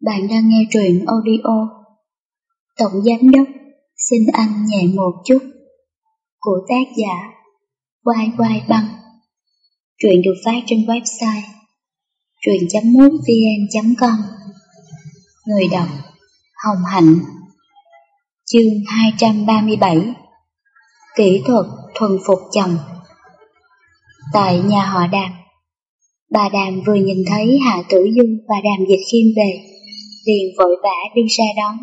Bạn đang nghe truyện audio. Tổng Giám Đốc, xin anh nhẹ một chút. Của tác giả, Quai Quai Băng. Truyện được phát trên website truyện.mútvn.com Người đọc, Hồng Hạnh. Chương 237 Kỹ thuật, thuần phục chồng. Tại nhà họ Đàm Bà Đàm vừa nhìn thấy Hạ Tử Du và Đàm Dịch Khiêm về liền vội vã đi ra đón.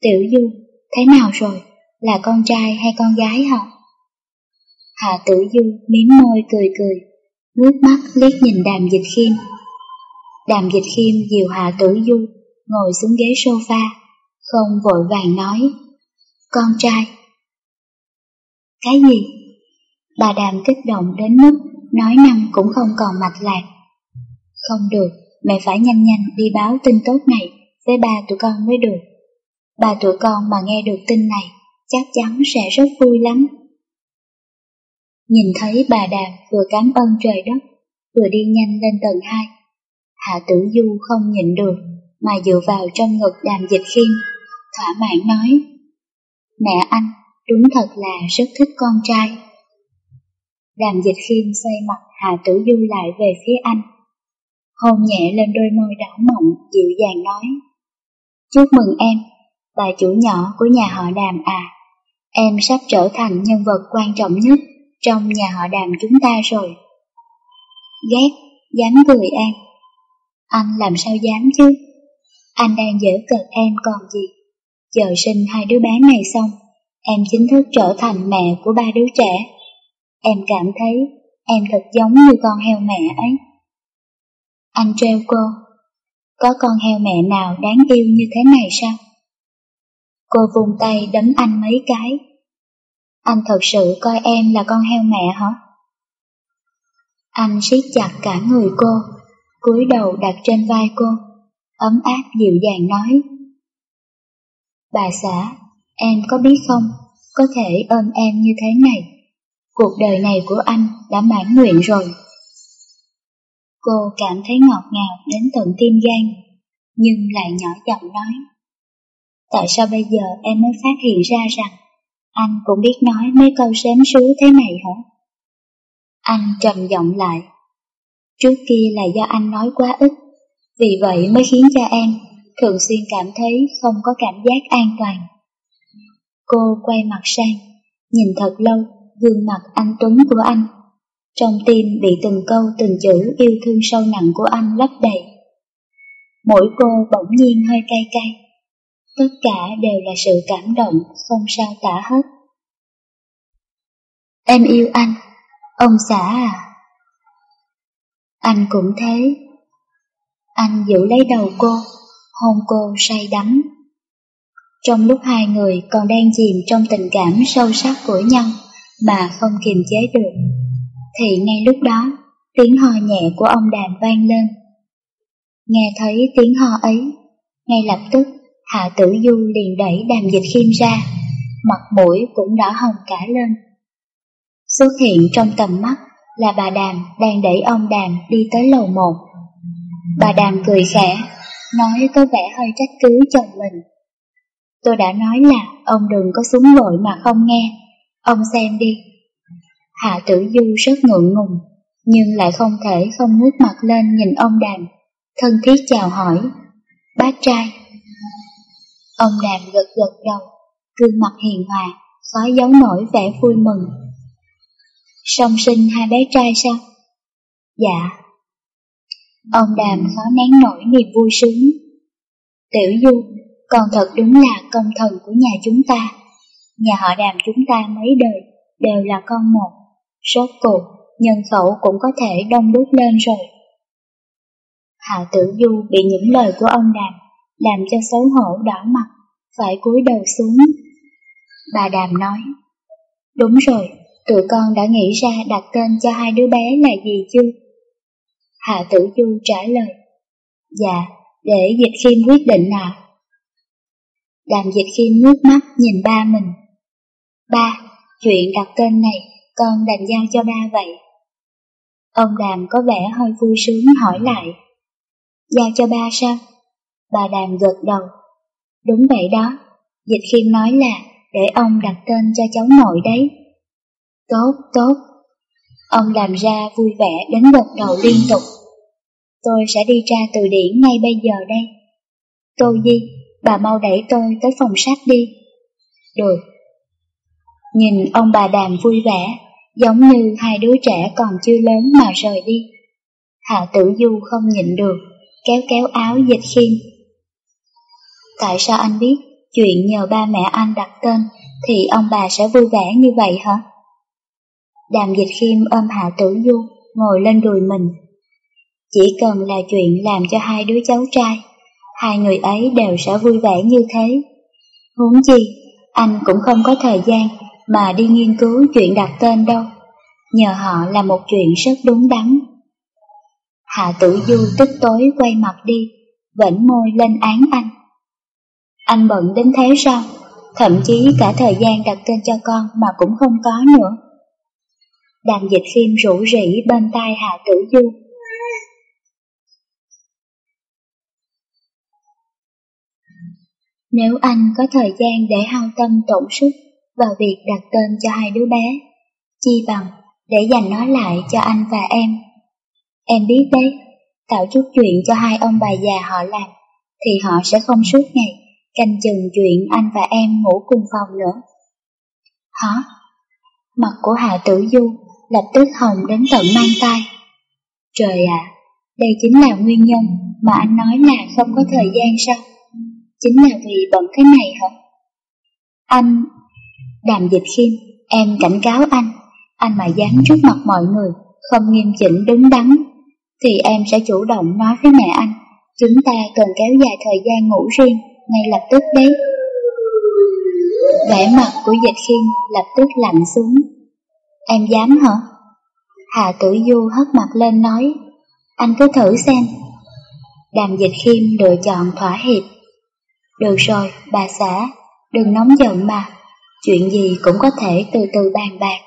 Tiểu Du, thế nào rồi? Là con trai hay con gái hả? Hạ Tử Du miếm môi cười cười, ngước mắt liếc nhìn Đàm Dịch Khiêm. Đàm Dịch Khiêm dìu Hạ Tử Du ngồi xuống ghế sofa, không vội vàng nói, con trai. Cái gì? Bà Đàm kích động đến mức nói năng cũng không còn mạch lạc. Không được, mẹ phải nhanh nhanh đi báo tin tốt này với ba tụi con mới được. Ba tụi con mà nghe được tin này, chắc chắn sẽ rất vui lắm. Nhìn thấy bà Đàm vừa cảm ơn trời đất, vừa đi nhanh lên tầng 2. Hạ tử du không nhịn được, mà dựa vào trong ngực đàm dịch khiêm, thỏa mãn nói. Mẹ anh, đúng thật là rất thích con trai. Đàm dịch khiêm xoay mặt Hạ tử du lại về phía anh hôn nhẹ lên đôi môi đỏ mọng, dịu dàng nói. Chúc mừng em, bà chủ nhỏ của nhà họ đàm à, em sắp trở thành nhân vật quan trọng nhất trong nhà họ đàm chúng ta rồi. Ghét, dám cười em. Anh làm sao dám chứ? Anh đang dễ cợt em còn gì. Chờ sinh hai đứa bé này xong, em chính thức trở thành mẹ của ba đứa trẻ. Em cảm thấy em thật giống như con heo mẹ ấy. Anh treo cô. Có con heo mẹ nào đáng yêu như thế này sao? Cô vùng tay đấm anh mấy cái. Anh thật sự coi em là con heo mẹ hả? Anh siết chặt cả người cô, cúi đầu đặt trên vai cô, ấm áp dịu dàng nói. Bà xã, em có biết không, có thể ôm em như thế này. Cuộc đời này của anh đã mãn nguyện rồi. Cô cảm thấy ngọt ngào đến tận tim gan, nhưng lại nhỏ giọng nói. Tại sao bây giờ em mới phát hiện ra rằng anh cũng biết nói mấy câu sến súa thế này hả? Anh trầm giọng lại. Trước kia là do anh nói quá ít, vì vậy mới khiến cho em thường xuyên cảm thấy không có cảm giác an toàn. Cô quay mặt sang, nhìn thật lâu gương mặt anh Tuấn của anh trong tim bị từng câu từng chữ yêu thương sâu nặng của anh lấp đầy. Mỗi cô bỗng nhiên hơi cay cay. Tất cả đều là sự cảm động không sao tả hết. Em yêu anh, ông xã à? Anh cũng thế. Anh giữ lấy đầu cô, hôn cô say đắm. Trong lúc hai người còn đang chìm trong tình cảm sâu sắc của nhau mà không kiềm chế được, thì ngay lúc đó, tiếng ho nhẹ của ông đàm vang lên. Nghe thấy tiếng ho ấy, ngay lập tức Hạ Tử Du liền đẩy đàm dịch khiêm ra, mặt mũi cũng đỏ hồng cả lên. Xuất hiện trong tầm mắt là bà đàm đang đẩy ông đàm đi tới lầu một. Bà đàm cười khẽ, nói có vẻ hơi trách cứ chồng mình. Tôi đã nói là ông đừng có súng vội mà không nghe, ông xem đi, Hạ tử du rất ngượng ngùng, nhưng lại không thể không ngước mặt lên nhìn ông đàm, thân thiết chào hỏi. Bác trai. Ông đàm gật gật đầu, gương mặt hiền hòa, khó giấu nổi vẻ vui mừng. Song sinh hai bé trai sao? Dạ. Ông đàm khó nén nổi niềm vui sướng. Tiểu du, còn thật đúng là công thần của nhà chúng ta. Nhà họ đàm chúng ta mấy đời đều là con một. Rốt cuộc, nhân khẩu cũng có thể đông đúc lên rồi. Hạ tử du bị những lời của ông Đàm làm cho xấu hổ đỏ mặt, phải cúi đầu xuống. Bà Đàm nói, đúng rồi, tụi con đã nghĩ ra đặt tên cho hai đứa bé là gì chưa? Hạ tử du trả lời, dạ, để dịch khiêm quyết định nào. Đàm dịch khiêm nước mắt nhìn ba mình. Ba, chuyện đặt tên này con đành giao cho ba vậy. Ông Đàm có vẻ hơi vui sướng hỏi lại. Giao cho ba sao? Bà Đàm gật đầu. Đúng vậy đó, Dịch Khiêm nói là để ông đặt tên cho cháu nội đấy. Tốt, tốt. Ông làm ra vui vẻ đến gật đầu liên tục. Tôi sẽ đi tra từ điển ngay bây giờ đây. Tô Di, bà mau đẩy tôi tới phòng sách đi. Được. Nhìn ông bà Đàm vui vẻ, giống như hai đứa trẻ còn chưa lớn mà rời đi. Hạ tử du không nhịn được, kéo kéo áo dịch khiêm. Tại sao anh biết chuyện nhờ ba mẹ anh đặt tên thì ông bà sẽ vui vẻ như vậy hả? Đàm dịch khiêm ôm Hạ tử du, ngồi lên đùi mình. Chỉ cần là chuyện làm cho hai đứa cháu trai, hai người ấy đều sẽ vui vẻ như thế. Huống chi, anh cũng không có thời gian mà đi nghiên cứu chuyện đặt tên đâu. Nhờ họ là một chuyện rất đúng đắn. Hạ tử du tức tối quay mặt đi, vẫn môi lên án anh. Anh bận đến thế sao? Thậm chí cả thời gian đặt tên cho con mà cũng không có nữa. Đàm dịch phim rủ rỉ bên tai Hạ tử du. Nếu anh có thời gian để hao tâm tổn sức vào việc đặt tên cho hai đứa bé, chi bằng để dành nó lại cho anh và em. Em biết đấy, tạo chút chuyện cho hai ông bà già họ làm, thì họ sẽ không suốt ngày canh chừng chuyện anh và em ngủ cùng phòng nữa. Hả? Mặt của Hạ Tử Du lập tức hồng đến tận mang tay. Trời ạ, đây chính là nguyên nhân mà anh nói là không có thời gian sao? Chính là vì bận cái này hả? Anh... Đàm dịch khiêm, em cảnh cáo anh, anh mà dám trước mặt mọi người, không nghiêm chỉnh đứng đắn, thì em sẽ chủ động nói với mẹ anh, chúng ta cần kéo dài thời gian ngủ riêng, ngay lập tức đấy. Vẻ mặt của dịch khiêm lập tức lạnh xuống. Em dám hả? Hà tử du hất mặt lên nói, anh cứ thử xem. Đàm dịch khiêm lựa chọn thỏa hiệp. Được rồi, bà xã, đừng nóng giận mà, chuyện gì cũng có thể từ từ bàn bạc.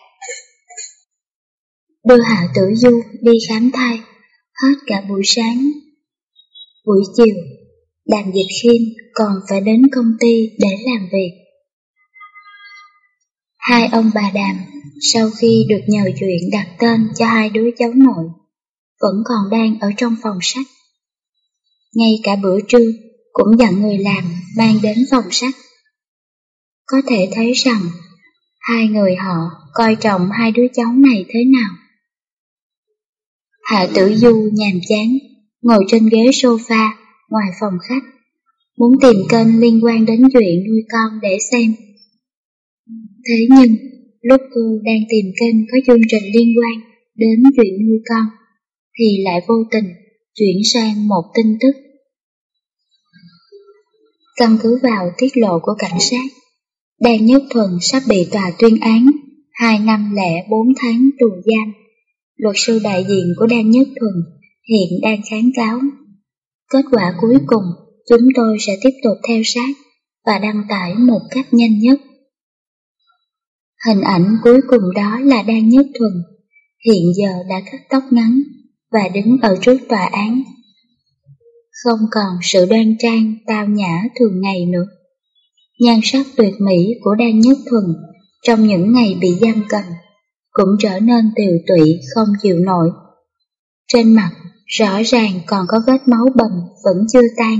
Đưa Hạ Tử Du đi khám thai, hết cả buổi sáng. Buổi chiều, Đàm Dịch Khiêm còn phải đến công ty để làm việc. Hai ông bà Đàm, sau khi được nhờ chuyện đặt tên cho hai đứa cháu nội, vẫn còn đang ở trong phòng sách. Ngay cả bữa trưa cũng dặn người làm mang đến phòng sách. Có thể thấy rằng hai người họ coi trọng hai đứa cháu này thế nào. Hạ tử du nhàm chán, ngồi trên ghế sofa ngoài phòng khách, muốn tìm kênh liên quan đến chuyện nuôi con để xem. Thế nhưng, lúc cô đang tìm kênh có chương trình liên quan đến chuyện nuôi con, thì lại vô tình chuyển sang một tin tức. Căn cứ vào tiết lộ của cảnh sát, Đan Nhất Thuần sắp bị tòa tuyên án 2 năm lẻ 4 tháng tù giam luật sư đại diện của Đan Nhất Thuần hiện đang kháng cáo. Kết quả cuối cùng, chúng tôi sẽ tiếp tục theo sát và đăng tải một cách nhanh nhất. Hình ảnh cuối cùng đó là Đan Nhất Thuần, hiện giờ đã cắt tóc ngắn và đứng ở trước tòa án. Không còn sự đoan trang, tao nhã thường ngày nữa. Nhan sắc tuyệt mỹ của Đan Nhất Thuần trong những ngày bị giam cầm cũng trở nên tiều tụy không chịu nổi. Trên mặt rõ ràng còn có vết máu bầm vẫn chưa tan,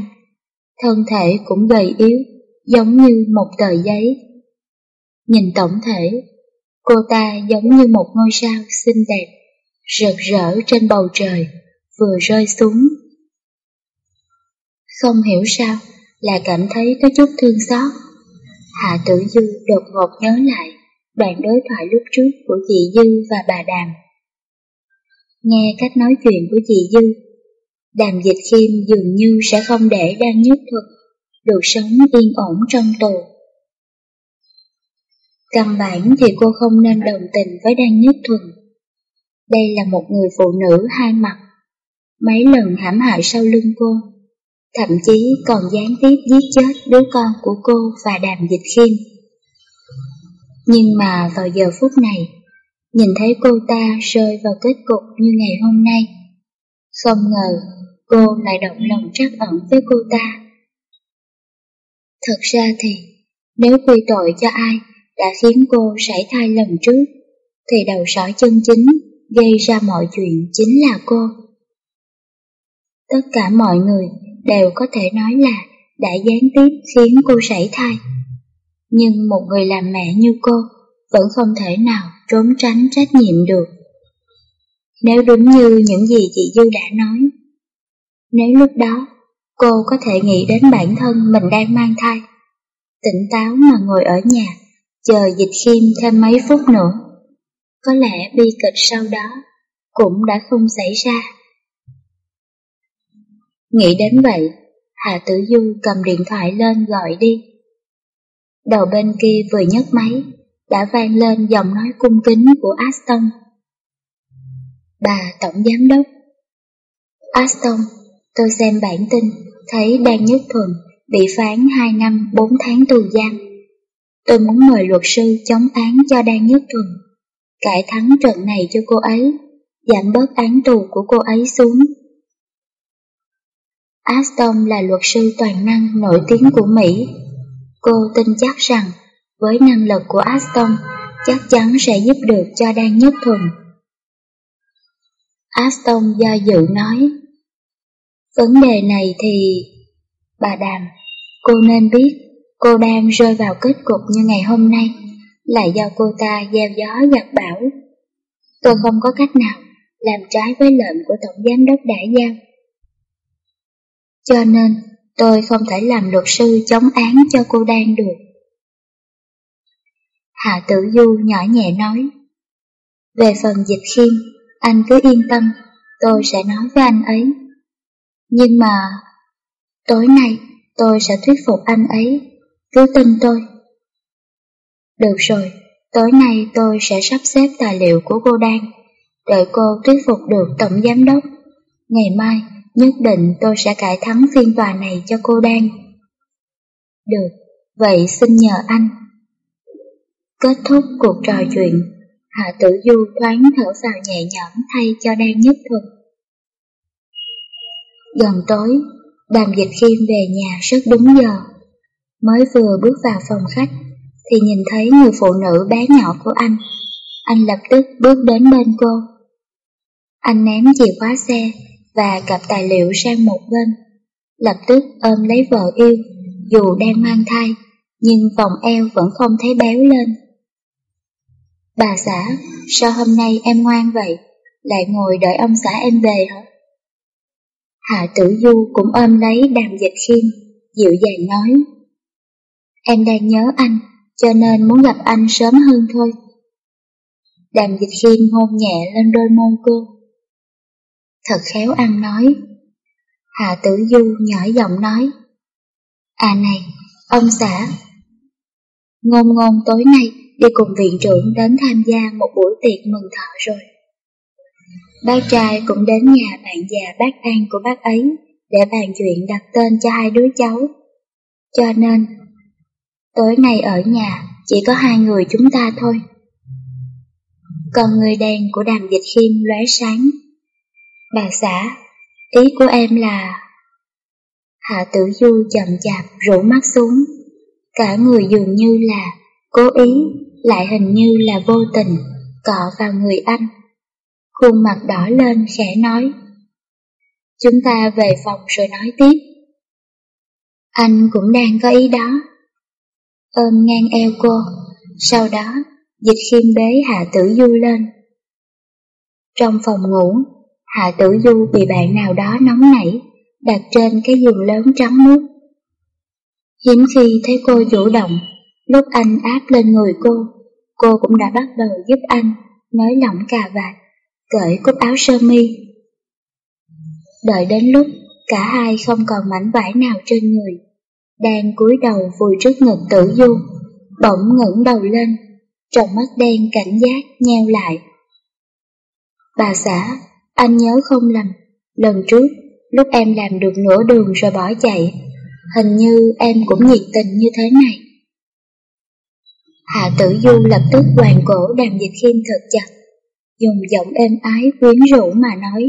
thân thể cũng gầy yếu giống như một tờ giấy. Nhìn tổng thể, cô ta giống như một ngôi sao xinh đẹp, rực rỡ trên bầu trời, vừa rơi xuống. Không hiểu sao, là cảm thấy có chút thương xót. Hạ tử dư đột ngột nhớ lại đoạn đối thoại lúc trước của chị Dư và bà Đàm. Nghe cách nói chuyện của chị Dư, Đàm Dịch Khiêm dường như sẽ không để Đang Nhất Thuật được sống yên ổn trong tù. Căn bản thì cô không nên đồng tình với Đan Nhất Thuần. Đây là một người phụ nữ hai mặt, mấy lần hãm hại sau lưng cô, thậm chí còn gián tiếp giết chết đứa con của cô và Đàm Dịch Khiêm. Nhưng mà vào giờ phút này, nhìn thấy cô ta rơi vào kết cục như ngày hôm nay. Không ngờ cô lại động lòng trắc ẩn với cô ta Thật ra thì, nếu quy tội cho ai đã khiến cô sảy thai lần trước, thì đầu sỏi chân chính gây ra mọi chuyện chính là cô. Tất cả mọi người đều có thể nói là đã gián tiếp khiến cô sảy thai. Nhưng một người làm mẹ như cô vẫn không thể nào trốn tránh trách nhiệm được. Nếu đúng như những gì chị Dư đã nói, nếu lúc đó cô có thể nghĩ đến bản thân mình đang mang thai, tỉnh táo mà ngồi ở nhà, chờ dịch khiêm thêm mấy phút nữa, có lẽ bi kịch sau đó cũng đã không xảy ra. Nghĩ đến vậy, Hạ Tử Du cầm điện thoại lên gọi đi. Đầu bên kia vừa nhấc máy, đã vang lên giọng nói cung kính của Aston. Bà Tổng Giám Đốc Aston, tôi xem bản tin, thấy Đan Nhất Thuần bị phán 2 năm 4 tháng tù giam. Tôi muốn mời luật sư chống án cho Đan Nhất Thuần, cải thắng trận này cho cô ấy, giảm bớt án tù của cô ấy xuống. Aston là luật sư toàn năng nổi tiếng của Mỹ. Cô tin chắc rằng với năng lực của Aston chắc chắn sẽ giúp được cho Đan Nhất Thuần. Aston do dự nói, vấn đề này thì... Bà Đàm, cô nên biết cô đang rơi vào kết cục như ngày hôm nay là do cô ta gieo gió gặt bão. Tôi không có cách nào làm trái với lệnh của Tổng Giám đốc đã giao. Cho nên, tôi không thể làm luật sư chống án cho cô Đan được. Hạ Tử Du nhỏ nhẹ nói, Về phần dịch khiêm, anh cứ yên tâm, tôi sẽ nói với anh ấy. Nhưng mà, tối nay tôi sẽ thuyết phục anh ấy, cứ tin tôi. Được rồi, tối nay tôi sẽ sắp xếp tài liệu của cô Đan, đợi cô thuyết phục được Tổng Giám Đốc. Ngày mai, nhất định tôi sẽ cải thắng phiên tòa này cho cô Đan. Được, vậy xin nhờ anh. Kết thúc cuộc trò chuyện, Hạ Tử Du thoáng thở vào nhẹ nhõm thay cho Đan Nhất Thuần. Gần tối, đàm dịch khiêm về nhà rất đúng giờ. Mới vừa bước vào phòng khách, thì nhìn thấy người phụ nữ bé nhỏ của anh. Anh lập tức bước đến bên cô. Anh ném chìa khóa xe và cặp tài liệu sang một bên, lập tức ôm lấy vợ yêu, dù đang mang thai, nhưng vòng eo vẫn không thấy béo lên. Bà xã, sao hôm nay em ngoan vậy, lại ngồi đợi ông xã em về hả? Hạ tử du cũng ôm lấy đàm dịch khiêm, dịu dàng nói. Em đang nhớ anh, cho nên muốn gặp anh sớm hơn thôi. Đàm dịch khiêm hôn nhẹ lên đôi môi cô. Thật khéo ăn nói. Hạ tử du nhỏ giọng nói. À này, ông xã. Ngôn ngôn tối nay đi cùng viện trưởng đến tham gia một buổi tiệc mừng thọ rồi. Bác trai cũng đến nhà bạn già bác An của bác ấy để bàn chuyện đặt tên cho hai đứa cháu. Cho nên, tối nay ở nhà chỉ có hai người chúng ta thôi. Còn người đèn của đàm dịch khiêm lóe sáng. Bà xã, ý của em là... Hạ tử du chậm chạp rủ mắt xuống, cả người dường như là cố ý, lại hình như là vô tình, cọ vào người anh. Khuôn mặt đỏ lên khẽ nói. Chúng ta về phòng rồi nói tiếp. Anh cũng đang có ý đó. Ôm ngang eo cô, sau đó dịch khiêm bế Hạ Tử Du lên. Trong phòng ngủ, Hạ Tử Du bị bạn nào đó nóng nảy, đặt trên cái giường lớn trắng muốt. Hiếm khi thấy cô chủ động, lúc anh áp lên người cô, cô cũng đã bắt đầu giúp anh nới lỏng cà vạt, cởi cúc áo sơ mi. Đợi đến lúc cả hai không còn mảnh vải nào trên người, đang cúi đầu vùi trước ngực tử du, bỗng ngẩng đầu lên, trong mắt đen cảnh giác nheo lại. Bà xã, anh nhớ không lầm, lần trước, lúc em làm được nửa đường rồi bỏ chạy, hình như em cũng nhiệt tình như thế này. Hạ tử du lập tức hoàn cổ đàm dịch khiêm thật chặt, dùng giọng êm ái quyến rũ mà nói.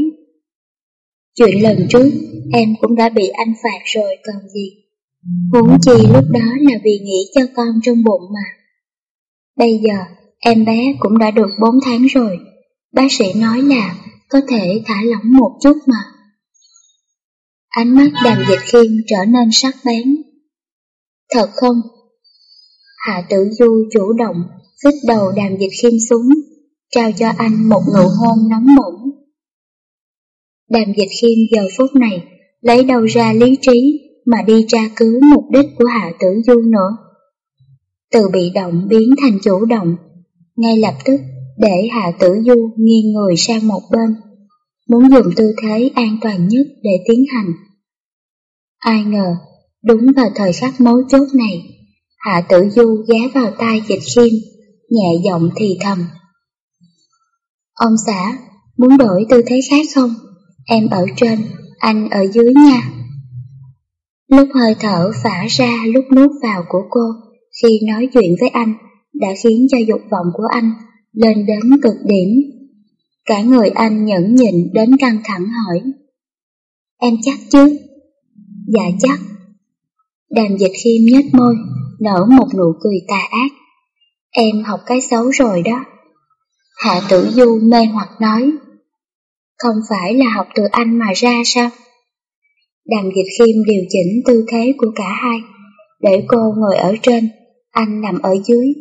Chuyện lần trước, em cũng đã bị anh phạt rồi còn gì. Huống chi lúc đó là vì nghĩ cho con trong bụng mà. Bây giờ, em bé cũng đã được 4 tháng rồi. Bác sĩ nói là có thể thả lỏng một chút mà. Ánh mắt đàm dịch khiêm trở nên sắc bén. Thật không? Hạ tử du chủ động, xích đầu đàm dịch khiêm xuống, trao cho anh một nụ hôn nóng bỏng. Đàm dịch khiêm giờ phút này, lấy đầu ra lý trí mà đi tra cứu mục đích của Hạ tử du nữa. Từ bị động biến thành chủ động, ngay lập tức để Hạ tử du nghiêng người sang một bên, muốn dùng tư thế an toàn nhất để tiến hành. Ai ngờ, đúng vào thời khắc mấu chốt này, Hạ tử du ghé vào tai dịch khiêm, nhẹ giọng thì thầm. Ông xã, muốn đổi tư thế khác không? Em ở trên, anh ở dưới nha. Lúc hơi thở phả ra lúc nuốt vào của cô khi nói chuyện với anh đã khiến cho dục vọng của anh lên đến cực điểm. Cả người anh nhẫn nhịn đến căng thẳng hỏi. Em chắc chứ? Dạ chắc. Đàm dịch khiêm nhếch môi, nở một nụ cười tà ác. Em học cái xấu rồi đó. Hạ tử du mê hoặc nói. Không phải là học từ anh mà ra sao? Đàm dịch khiêm điều chỉnh tư thế của cả hai, để cô ngồi ở trên, anh nằm ở dưới.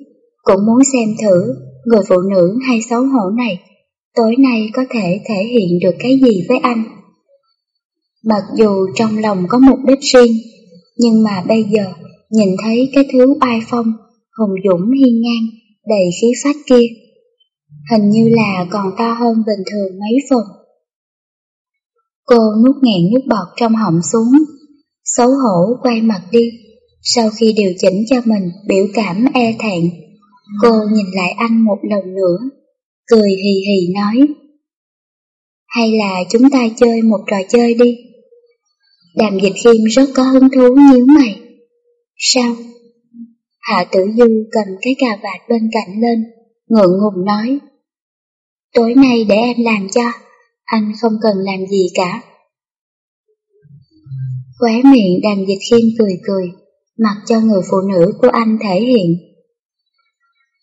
Cũng muốn xem thử người phụ nữ hay xấu hổ này tối nay có thể thể hiện được cái gì với anh. Mặc dù trong lòng có mục đích riêng, nhưng mà bây giờ nhìn thấy cái thứ oai phong, hùng dũng hiên ngang, đầy khí phách kia. Hình như là còn to hơn bình thường mấy phần. Cô nuốt nghẹn nước bọt trong họng xuống, xấu hổ quay mặt đi. Sau khi điều chỉnh cho mình biểu cảm e thẹn, cô nhìn lại anh một lần nữa, cười hì hì nói. Hay là chúng ta chơi một trò chơi đi? Đàm dịch khiêm rất có hứng thú nhíu mày. Sao? Hạ tử du cầm cái cà vạt bên cạnh lên, ngượng ngùng nói. Tối nay để em làm cho, anh không cần làm gì cả. Khóe miệng đàm dịch khiêm cười cười, mặc cho người phụ nữ của anh thể hiện.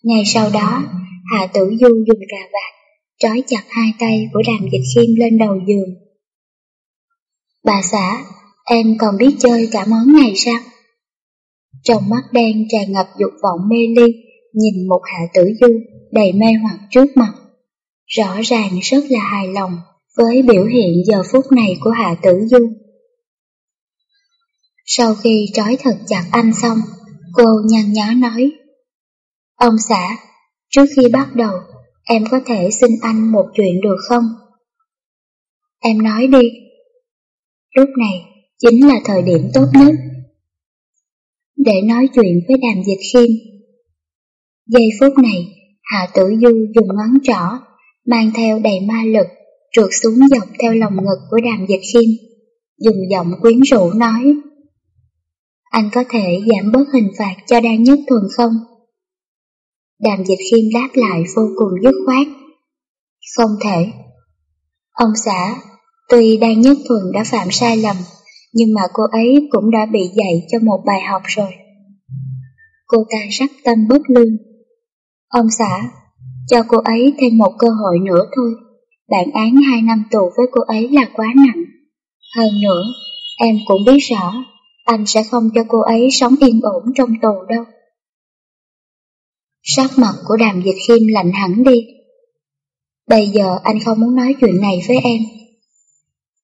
Ngay sau đó, Hạ Tử Du dùng cà vạt, trói chặt hai tay của đàm dịch khiêm lên đầu giường. Bà xã, em còn biết chơi cả món này sao? Trong mắt đen tràn ngập dục vọng mê ly, nhìn một Hạ Tử Du đầy mê hoặc trước mặt. Rõ ràng rất là hài lòng với biểu hiện giờ phút này của Hạ Tử Du. Sau khi trói thật chặt anh xong, cô nhăn nhó nói Ông xã, trước khi bắt đầu, em có thể xin anh một chuyện được không? Em nói đi. Lúc này chính là thời điểm tốt nhất để nói chuyện với đàm dịch khiêm. Giây phút này, Hạ Tử Du dùng ngón trỏ, mang theo đầy ma lực, trượt xuống dọc theo lòng ngực của đàm dịch khiêm, dùng giọng quyến rũ nói. Anh có thể giảm bớt hình phạt cho đa Nhất Thuần không? Đàm dịch khiêm đáp lại vô cùng dứt khoát. Không thể. Ông xã, tuy đang Nhất Thuần đã phạm sai lầm, nhưng mà cô ấy cũng đã bị dạy cho một bài học rồi. Cô ta sắc tâm bất lương. Ông xã, cho cô ấy thêm một cơ hội nữa thôi. Bản án hai năm tù với cô ấy là quá nặng. Hơn nữa, em cũng biết rõ, anh sẽ không cho cô ấy sống yên ổn trong tù đâu. Sắc mặt của đàm dịch khiêm lạnh hẳn đi. Bây giờ anh không muốn nói chuyện này với em.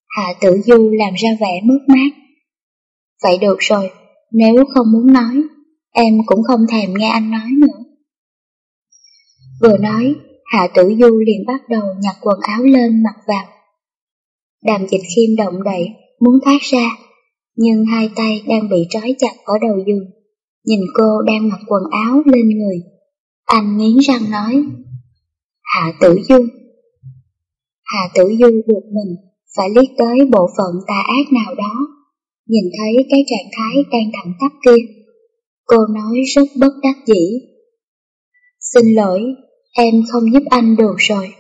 Hạ tử du làm ra vẻ mất mát. Vậy được rồi, nếu không muốn nói, em cũng không thèm nghe anh nói nữa. Vừa nói, Hạ tử du liền bắt đầu nhặt quần áo lên mặc vào. Đàm dịch khiêm động đậy, muốn thoát ra, nhưng hai tay đang bị trói chặt ở đầu giường. Nhìn cô đang mặc quần áo lên người, anh nghiến răng nói, Hạ tử du. Hạ tử du buộc mình phải liếc tới bộ phận tà ác nào đó, nhìn thấy cái trạng thái đang thẳng tắp kia. Cô nói rất bất đắc dĩ. Xin lỗi, em không giúp anh được rồi.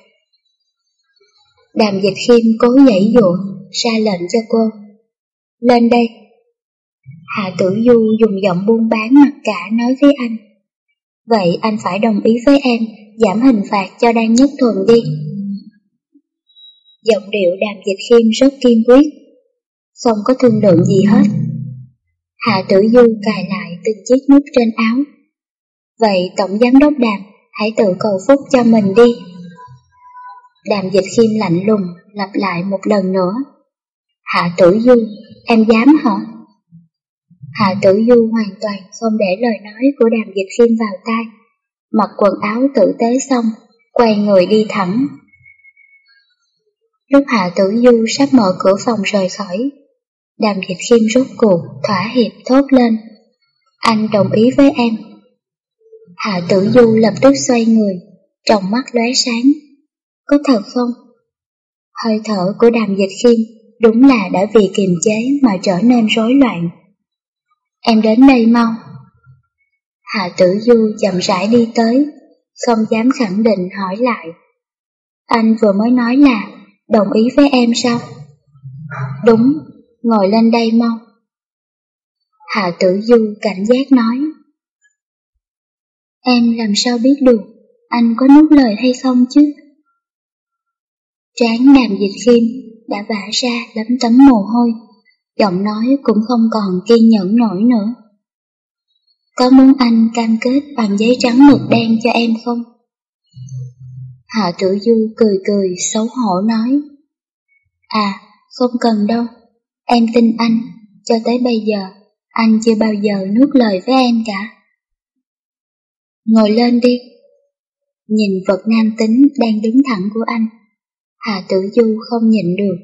Đàm dịch khiêm cố dãy dụa, ra lệnh cho cô. Lên đây. Hạ Tử Du dùng giọng buôn bán mặt cả nói với anh. Vậy anh phải đồng ý với em giảm hình phạt cho Đan Nhất Thuần đi. Giọng điệu đàm dịch khiêm rất kiên quyết, không có thương lượng gì hết. Hạ Tử Du cài lại từng chiếc nút trên áo. Vậy Tổng Giám Đốc Đàm, hãy tự cầu phúc cho mình đi. Đàm dịch khiêm lạnh lùng, lặp lại một lần nữa. Hạ Tử Du, em dám hả? Hạ Tử Du hoàn toàn không để lời nói của đàm dịch khiêm vào tai. Mặc quần áo tử tế xong, quay người đi thẳng. Lúc Hạ Tử Du sắp mở cửa phòng rời khỏi, đàm dịch khiêm rốt cuộc, thỏa hiệp thốt lên. Anh đồng ý với em. Hạ Tử Du lập tức xoay người, trong mắt lóe sáng. Có thật không? Hơi thở của đàm dịch khiêm đúng là đã vì kiềm chế mà trở nên rối loạn. Em đến đây mau. Hạ tử du chậm rãi đi tới, không dám khẳng định hỏi lại. Anh vừa mới nói là đồng ý với em sao? Đúng, ngồi lên đây mau. Hạ tử du cảnh giác nói. Em làm sao biết được anh có nuốt lời hay không chứ? Trán đàm dịch khiêm đã vả ra lấm tấm mồ hôi giọng nói cũng không còn kiên nhẫn nổi nữa. Có muốn anh cam kết bằng giấy trắng mực đen cho em không? Hạ tử du cười cười xấu hổ nói. À, không cần đâu, em tin anh, cho tới bây giờ, anh chưa bao giờ nuốt lời với em cả. Ngồi lên đi. Nhìn vật nam tính đang đứng thẳng của anh, Hạ tử du không nhịn được,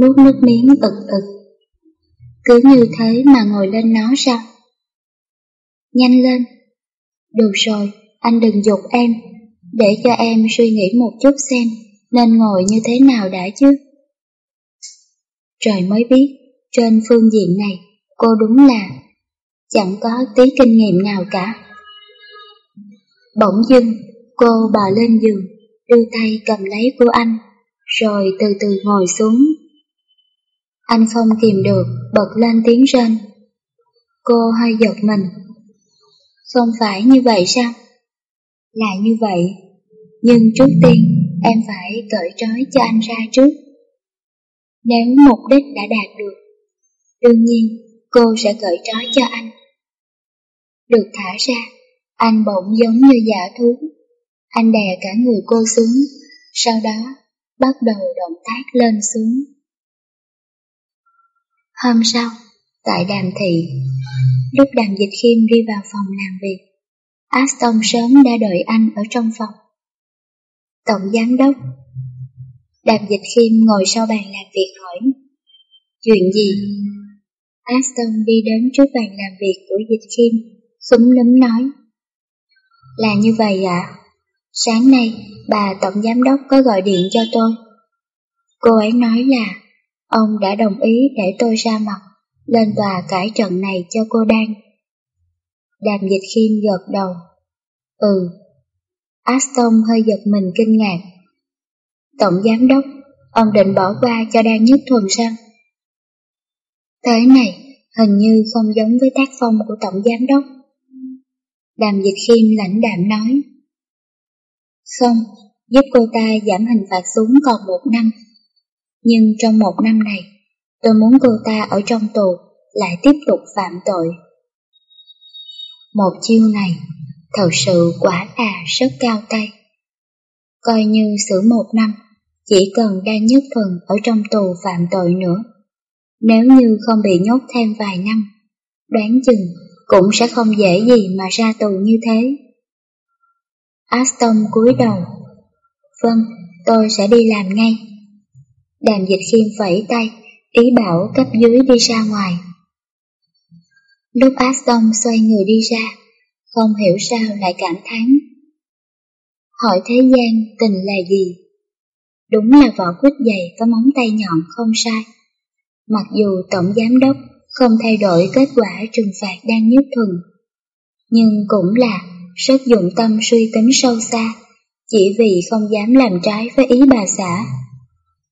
nuốt nước miếng ực ực. Cứ như thế mà ngồi lên nó sao? Nhanh lên! Được rồi, anh đừng dục em, để cho em suy nghĩ một chút xem nên ngồi như thế nào đã chứ. Trời mới biết, trên phương diện này, cô đúng là chẳng có tí kinh nghiệm nào cả. Bỗng dưng, cô bò lên giường, đưa tay cầm lấy của anh, rồi từ từ ngồi xuống anh không kìm được, bật lên tiếng rên. Cô hơi giật mình. Không phải như vậy sao? Là như vậy, nhưng trước tiên em phải cởi trói cho anh ra trước. Nếu mục đích đã đạt được, đương nhiên cô sẽ cởi trói cho anh. Được thả ra, anh bỗng giống như giả thú. Anh đè cả người cô xuống, sau đó bắt đầu động tác lên xuống. Hôm sau, tại đàm thị, lúc đàm dịch khiêm đi vào phòng làm việc, Aston sớm đã đợi anh ở trong phòng. Tổng giám đốc Đàm dịch khiêm ngồi sau bàn làm việc hỏi Chuyện gì? Aston đi đến trước bàn làm việc của dịch khiêm, súng lấm nói Là như vậy ạ, sáng nay bà tổng giám đốc có gọi điện cho tôi. Cô ấy nói là Ông đã đồng ý để tôi ra mặt, lên tòa cải trận này cho cô Đan. Đàm dịch khiêm gật đầu. Ừ. Aston hơi giật mình kinh ngạc. Tổng giám đốc, ông định bỏ qua cho Đan Nhất Thuần sao? Thế này, hình như không giống với tác phong của Tổng giám đốc. Đàm dịch khiêm lãnh đạm nói. Không, giúp cô ta giảm hình phạt xuống còn một năm. Nhưng trong một năm này, tôi muốn cô ta ở trong tù lại tiếp tục phạm tội. Một chiêu này thật sự quả là rất cao tay. Coi như xử một năm, chỉ cần đa nhất thuần ở trong tù phạm tội nữa. Nếu như không bị nhốt thêm vài năm, đoán chừng cũng sẽ không dễ gì mà ra tù như thế. Aston cúi đầu. Vâng, tôi sẽ đi làm ngay. Đàm dịch khiêm vẫy tay, ý bảo cấp dưới đi ra ngoài. Lúc Aston xoay người đi ra, không hiểu sao lại cảm thán. Hỏi thế gian tình là gì? Đúng là vỏ quýt dày có móng tay nhọn không sai. Mặc dù Tổng Giám Đốc không thay đổi kết quả trừng phạt đang nhất thuần, nhưng cũng là rất dụng tâm suy tính sâu xa, chỉ vì không dám làm trái với ý bà xã.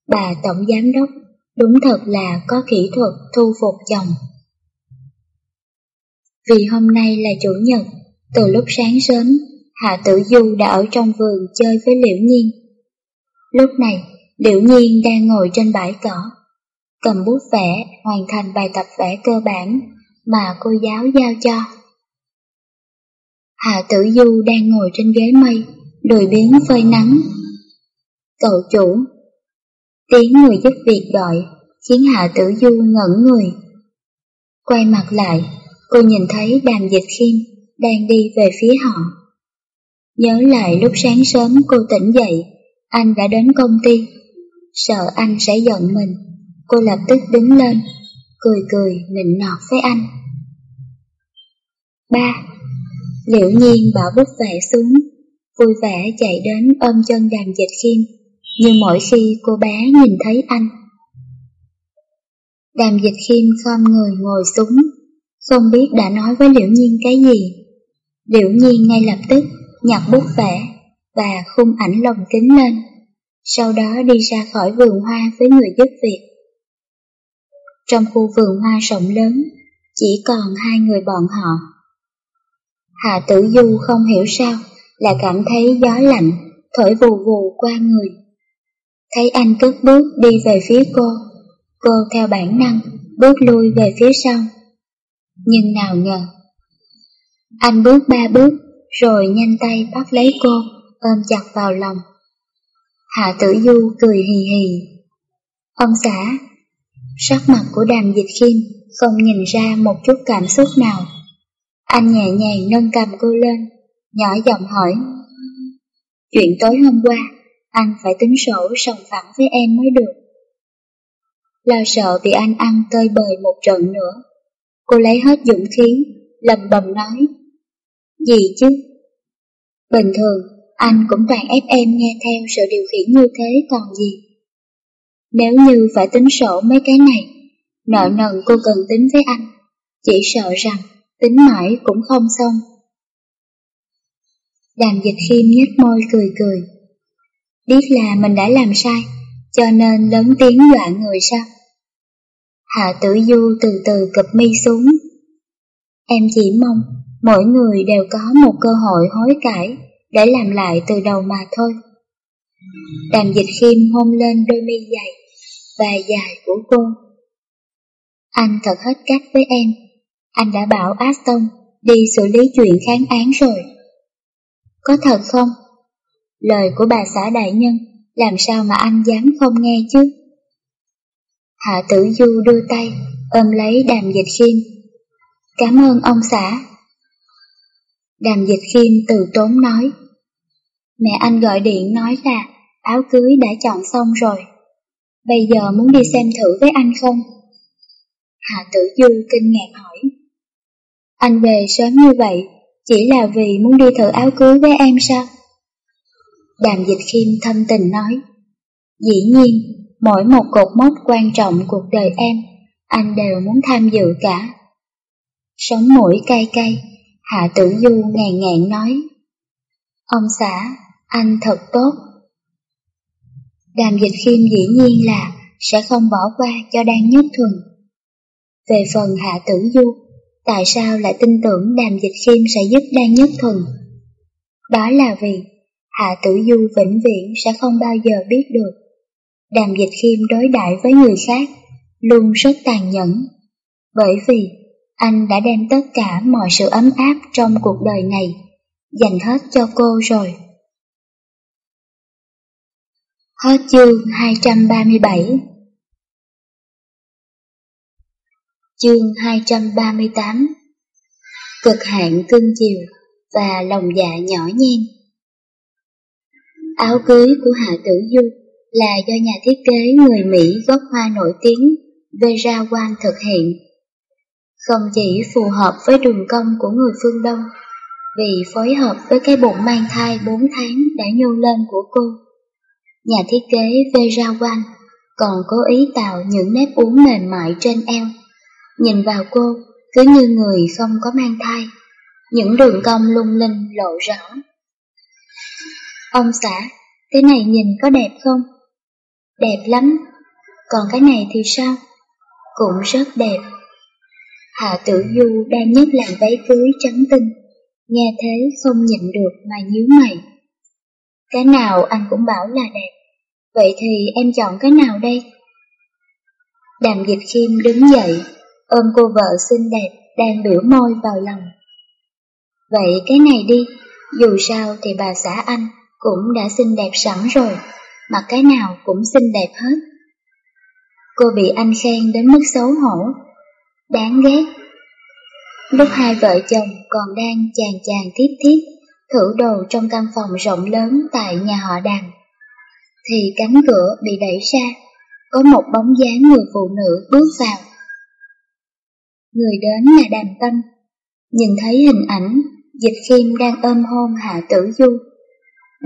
Bà Tổng Giám Đốc đúng thật là có kỹ thuật thu phục chồng. Vì hôm nay là chủ nhật, từ lúc sáng sớm, Hạ Tử Du đã ở trong vườn chơi với Liễu Nhiên. Lúc này, Liễu Nhiên đang ngồi trên bãi cỏ, cầm bút vẽ hoàn thành bài tập vẽ cơ bản mà cô giáo giao cho. Hạ Tử Du đang ngồi trên ghế mây, lười biếng phơi nắng. Cậu chủ, tiếng người giúp việc gọi, khiến Hạ Tử Du ngẩn người. Quay mặt lại, cô nhìn thấy đàm dịch khiêm đang đi về phía họ. Nhớ lại lúc sáng sớm cô tỉnh dậy, anh đã đến công ty. Sợ anh sẽ giận mình, cô lập tức đứng lên, cười cười nịnh nọt với anh. Ba, liễu nhiên bỏ bút vẽ xuống, vui vẻ chạy đến ôm chân đàm dịch khiêm, như mỗi khi cô bé nhìn thấy anh. Đàm dịch khiêm khom người ngồi xuống, không biết đã nói với liễu nhiên cái gì. Liễu nhiên ngay lập tức nhặt bút vẽ và khung ảnh lồng kính lên, sau đó đi ra khỏi vườn hoa với người giúp việc. Trong khu vườn hoa rộng lớn, chỉ còn hai người bọn họ. Hạ tử du không hiểu sao, là cảm thấy gió lạnh, thổi vù vù qua người. Thấy anh cất bước đi về phía cô, cô theo bản năng bước lui về phía sau. Nhưng nào ngờ, anh bước ba bước rồi nhanh tay bắt lấy cô, ôm chặt vào lòng. Hạ tử du cười hì hì. Ông xã, sắc mặt của đàm dịch khiêm không nhìn ra một chút cảm xúc nào. Anh nhẹ nhàng nâng cầm cô lên, nhỏ giọng hỏi. Chuyện tối hôm qua, anh phải tính sổ sòng phẳng với em mới được. Lo sợ bị anh ăn tơi bời một trận nữa. Cô lấy hết dũng khí, lầm bầm nói. Gì chứ? Bình thường, anh cũng toàn ép em nghe theo sự điều khiển như thế còn gì. Nếu như phải tính sổ mấy cái này, nợ nần cô cần tính với anh, chỉ sợ rằng tính mãi cũng không xong. Đàm dịch khiêm nhếch môi cười cười. Biết là mình đã làm sai, cho nên lớn tiếng dọa người sao? Hạ tử du từ từ cụp mi xuống. Em chỉ mong mỗi người đều có một cơ hội hối cải để làm lại từ đầu mà thôi. Đàm dịch khiêm hôn lên đôi mi dày và dài của cô. Anh thật hết cách với em. Anh đã bảo Aston đi xử lý chuyện kháng án rồi. Có thật không? Lời của bà xã đại nhân làm sao mà anh dám không nghe chứ? Hạ tử du đưa tay ôm lấy đàm dịch khiêm. Cảm ơn ông xã. Đàm dịch khiêm từ tốn nói. Mẹ anh gọi điện nói là áo cưới đã chọn xong rồi. Bây giờ muốn đi xem thử với anh không? Hạ tử du kinh ngạc hỏi. Anh về sớm như vậy, chỉ là vì muốn đi thử áo cưới với em sao? Đàm dịch khiêm thâm tình nói. Dĩ nhiên, mỗi một cột mốc quan trọng cuộc đời em, anh đều muốn tham dự cả. Sống mũi cay cay, Hạ Tử Du ngàn ngạn nói. Ông xã, anh thật tốt. Đàm dịch khiêm dĩ nhiên là sẽ không bỏ qua cho Đan Nhất Thuần. Về phần Hạ Tử Du, tại sao lại tin tưởng Đàm dịch khiêm sẽ giúp Đan Nhất Thuần? Đó là vì Hạ Tử Du vĩnh viễn sẽ không bao giờ biết được. Đàm dịch khiêm đối đãi với người khác luôn rất tàn nhẫn, bởi vì anh đã đem tất cả mọi sự ấm áp trong cuộc đời này dành hết cho cô rồi. Hết chương 237 Chương 238 Cực hạn cưng chiều và lòng dạ nhỏ nhen Áo cưới của Hạ Tử Du là do nhà thiết kế người Mỹ gốc hoa nổi tiếng Vera Wang thực hiện. Không chỉ phù hợp với đường cong của người phương Đông, vì phối hợp với cái bụng mang thai 4 tháng đã nhô lên của cô. Nhà thiết kế Vera Wang còn cố ý tạo những nếp uốn mềm mại trên eo. Nhìn vào cô cứ như người không có mang thai, những đường cong lung linh lộ rõ. Ông xã, cái này nhìn có đẹp không? Đẹp lắm. Còn cái này thì sao? Cũng rất đẹp. Hạ Tử Du đang nhấc làn váy cưới trắng tinh, nghe thế không nhịn được mà nhíu mày. Cái nào anh cũng bảo là đẹp, vậy thì em chọn cái nào đây? Đàm Dịch Khiêm đứng dậy, ôm cô vợ xinh đẹp đang biểu môi vào lòng. Vậy cái này đi, dù sao thì bà xã anh cũng đã xinh đẹp sẵn rồi, mà cái nào cũng xinh đẹp hết. Cô bị anh khen đến mức xấu hổ, đáng ghét. Lúc hai vợ chồng còn đang chàng chàng tiếp tiếp thử đồ trong căn phòng rộng lớn tại nhà họ đàn, thì cánh cửa bị đẩy ra, có một bóng dáng người phụ nữ bước vào. Người đến là đàm tâm, nhìn thấy hình ảnh Dịch khiêm đang ôm hôn Hạ Tử Du.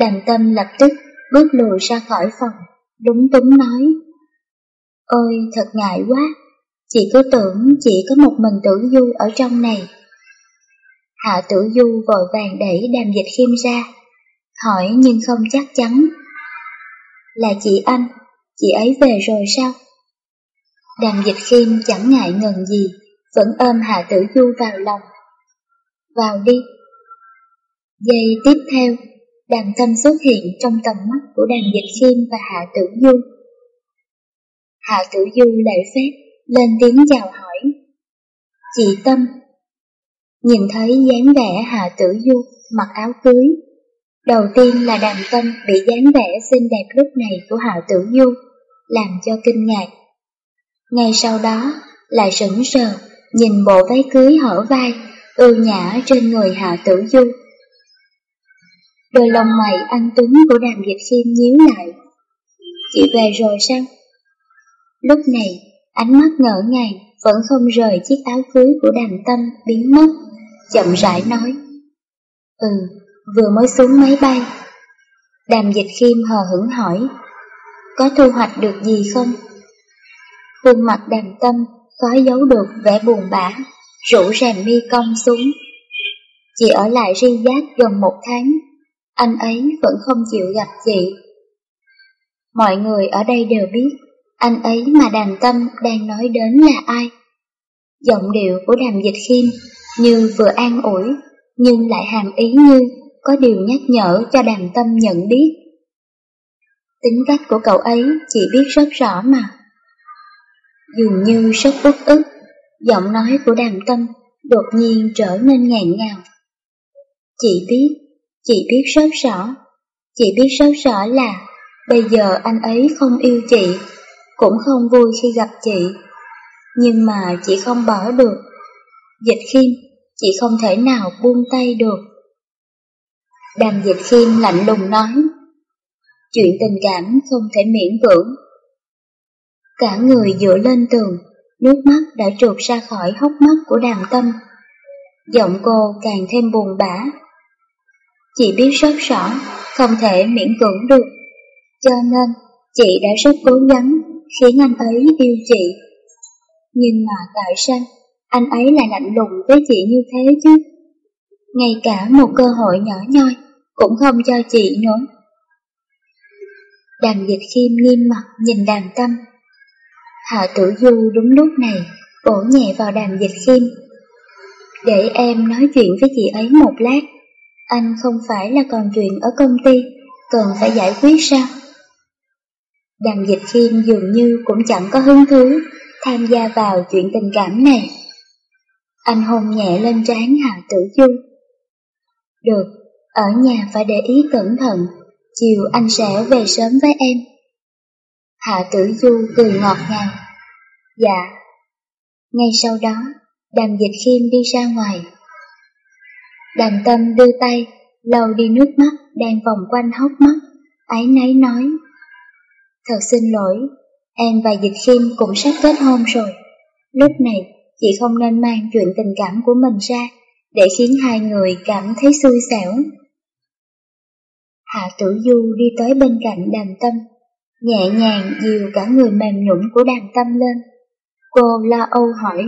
Đàm tâm lập tức bước lùi ra khỏi phòng, đúng túng nói. Ôi thật ngại quá, chị cứ tưởng chỉ có một mình Tử Du ở trong này. Hạ Tử Du vội vàng đẩy đàm dịch khiêm ra, hỏi nhưng không chắc chắn. Là chị anh, chị ấy về rồi sao? Đàm dịch khiêm chẳng ngại ngần gì, vẫn ôm Hạ Tử Du vào lòng. Vào đi. Giây tiếp theo, đàm tâm xuất hiện trong tầm mắt của đàm dịch khiêm và Hạ Tử Du. Hạ Tử Du lễ phép, lên tiếng chào hỏi. Chị Tâm Nhìn thấy dáng vẻ Hạ Tử Du mặc áo cưới, đầu tiên là đàm tâm bị dáng vẻ xinh đẹp lúc này của Hạ Tử Du, làm cho kinh ngạc. Ngay sau đó, lại sững sờ, nhìn bộ váy cưới hở vai, ưu nhã trên người Hạ Tử Du. Đôi lông mày anh tuấn của đàm dịch khiêm nhíu lại. Chị về rồi sao? Lúc này, ánh mắt ngỡ ngàng vẫn không rời chiếc áo cưới của đàm tâm biến mất, chậm rãi nói. Ừ, vừa mới xuống máy bay. Đàm dịch khiêm hờ hững hỏi, có thu hoạch được gì không? Khuôn mặt đàm tâm khó giấu được vẻ buồn bã, rủ rèm mi cong xuống. Chị ở lại riêng giác gần một tháng, anh ấy vẫn không chịu gặp chị. Mọi người ở đây đều biết anh ấy mà đàm tâm đang nói đến là ai. Giọng điệu của đàm dịch khiêm như vừa an ủi, nhưng lại hàm ý như có điều nhắc nhở cho đàm tâm nhận biết. Tính cách của cậu ấy chị biết rất rõ mà. Dường như rất bức ức, giọng nói của đàm tâm đột nhiên trở nên ngạn ngào. Chị biết, chị biết rất rõ, chị biết rất rõ là bây giờ anh ấy không yêu chị cũng không vui khi gặp chị. Nhưng mà chị không bỏ được. Dịch khiêm, chị không thể nào buông tay được. Đàm dịch khiêm lạnh lùng nói, chuyện tình cảm không thể miễn cưỡng. Cả người dựa lên tường, nước mắt đã trượt ra khỏi hốc mắt của đàm tâm. Giọng cô càng thêm buồn bã. Chị biết rất rõ, không thể miễn cưỡng được, cho nên chị đã rất cố gắng khiến anh ấy yêu chị. Nhưng mà tại sao anh ấy lại lạnh lùng với chị như thế chứ? Ngay cả một cơ hội nhỏ nhoi cũng không cho chị nữa. Đàm dịch khiêm nghiêm mặt nhìn đàm tâm. Hạ tử du đúng lúc này vỗ nhẹ vào đàm dịch khiêm. Để em nói chuyện với chị ấy một lát. Anh không phải là còn chuyện ở công ty, cần phải giải quyết sao? Đàm dịch khiêm dường như cũng chẳng có hứng thú tham gia vào chuyện tình cảm này. Anh hôn nhẹ lên trán Hạ Tử Du. Được, ở nhà phải để ý cẩn thận, chiều anh sẽ về sớm với em. Hạ Tử Du cười ngọt ngào. Dạ. Ngay sau đó, đàm dịch khiêm đi ra ngoài đàn tâm đưa tay, lau đi nước mắt đang vòng quanh hốc mắt, ái náy nói. Thật xin lỗi, em và Dịch Khiêm cũng sắp kết hôn rồi. Lúc này, chị không nên mang chuyện tình cảm của mình ra, để khiến hai người cảm thấy xui xẻo. Hạ Tử Du đi tới bên cạnh đàm tâm, nhẹ nhàng dìu cả người mềm nhũng của đàm tâm lên. Cô la âu hỏi,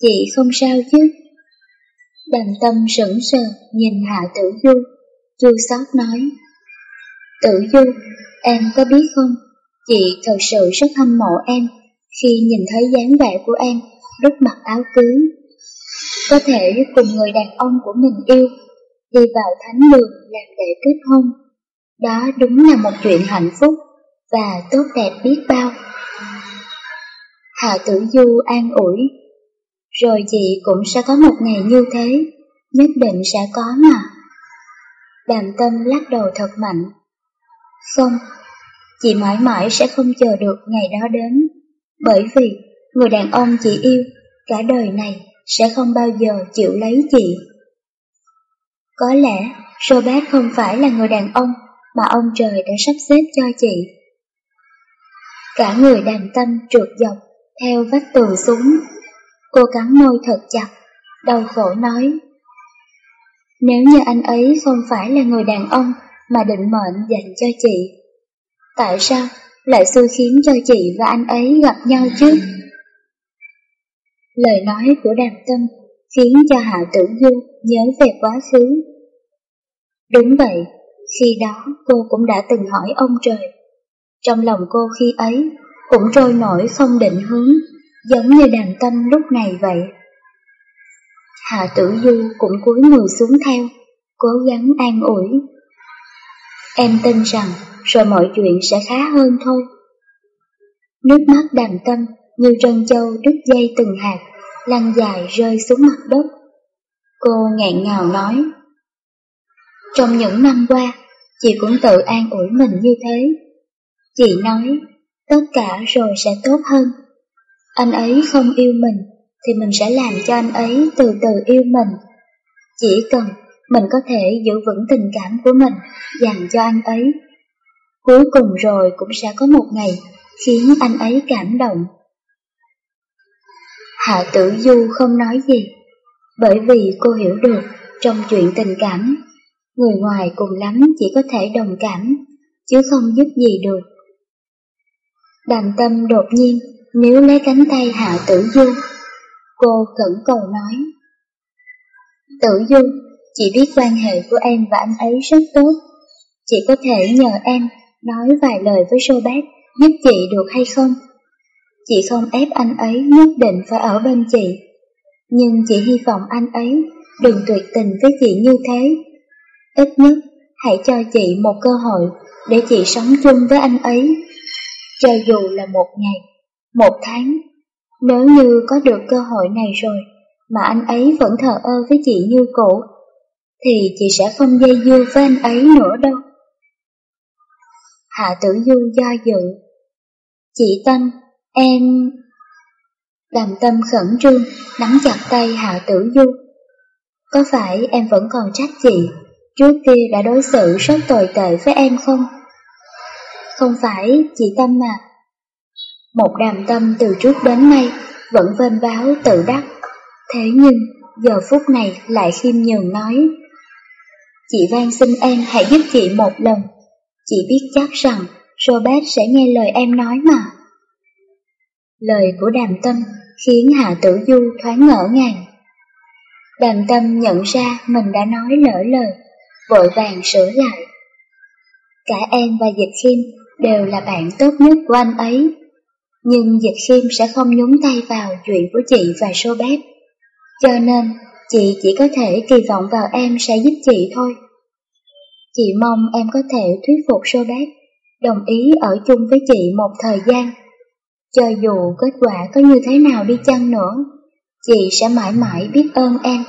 Chị không sao chứ? Đàm tâm sững sờ nhìn Hạ Tử Du, chua xót nói, Tử Du, Em có biết không, chị thật sự rất hâm mộ em khi nhìn thấy dáng vẻ của em lúc mặc áo cưới. Có thể cùng người đàn ông của mình yêu, đi vào thánh đường làm lễ kết hôn. Đó đúng là một chuyện hạnh phúc và tốt đẹp biết bao. Hạ tử du an ủi, rồi chị cũng sẽ có một ngày như thế, nhất định sẽ có mà. Đàm tâm lắc đầu thật mạnh. Không, chị mãi mãi sẽ không chờ được ngày đó đến, bởi vì người đàn ông chị yêu cả đời này sẽ không bao giờ chịu lấy chị. Có lẽ Robert không phải là người đàn ông mà ông trời đã sắp xếp cho chị. Cả người đàn tâm trượt dọc theo vách tường xuống. Cô cắn môi thật chặt, đau khổ nói. Nếu như anh ấy không phải là người đàn ông mà định mệnh dành cho chị, tại sao lại xui khiến cho chị và anh ấy gặp nhau chứ? Lời nói của đàm tâm khiến cho Hạ Tử Du nhớ về quá khứ. Đúng vậy, khi đó cô cũng đã từng hỏi ông trời. Trong lòng cô khi ấy cũng trôi nổi không định hướng, giống như đàm tâm lúc này vậy. Hạ tử du cũng cúi người xuống theo, cố gắng an ủi. Em tin rằng rồi mọi chuyện sẽ khá hơn thôi. Nước mắt đàm tâm như trân châu đứt dây từng hạt, lăn dài rơi xuống mặt đất. Cô ngẹn ngào nói. Trong những năm qua, chị cũng tự an ủi mình như thế. Chị nói, tất cả rồi sẽ tốt hơn. Anh ấy không yêu mình, thì mình sẽ làm cho anh ấy từ từ yêu mình. Chỉ cần mình có thể giữ vững tình cảm của mình dành cho anh ấy. Cuối cùng rồi cũng sẽ có một ngày khiến anh ấy cảm động. Hạ tử du không nói gì, bởi vì cô hiểu được trong chuyện tình cảm, người ngoài cùng lắm chỉ có thể đồng cảm, chứ không giúp gì được. Đàm tâm đột nhiên nếu lấy cánh tay Hạ tử du, cô khẩn cầu nói. Tử du, chị biết quan hệ của em và anh ấy rất tốt, chị có thể nhờ em nói vài lời với Robert giúp chị được hay không? Chị không ép anh ấy nhất định phải ở bên chị, nhưng chị hy vọng anh ấy đừng tuyệt tình với chị như thế. Ít nhất, hãy cho chị một cơ hội để chị sống chung với anh ấy. Cho dù là một ngày, một tháng, nếu như có được cơ hội này rồi mà anh ấy vẫn thờ ơ với chị như cũ, thì chị sẽ không dây dưa với anh ấy nữa đâu. Hạ tử du do dự. Chị Tâm, em... Đàm tâm khẩn trương, nắm chặt tay Hạ tử du. Có phải em vẫn còn trách chị, trước kia đã đối xử rất tồi tệ với em không? Không phải, chị Tâm mà. Một đàm tâm từ trước đến nay vẫn vênh báo tự đắc. Thế nhưng, giờ phút này lại khiêm nhường nói. Chị van xin em hãy giúp chị một lần. Chị biết chắc rằng Robert sẽ nghe lời em nói mà. Lời của đàm tâm khiến Hạ Tử Du thoáng ngỡ ngàng. Đàm tâm nhận ra mình đã nói lỡ lời, vội vàng sửa lại. Cả em và Dịch Khiêm đều là bạn tốt nhất của anh ấy. Nhưng Dịch Sim sẽ không nhúng tay vào chuyện của chị và Robert. Cho nên, chị chỉ có thể kỳ vọng vào em sẽ giúp chị thôi. Chị mong em có thể thuyết phục Robert đồng ý ở chung với chị một thời gian. Cho dù kết quả có như thế nào đi chăng nữa, chị sẽ mãi mãi biết ơn em.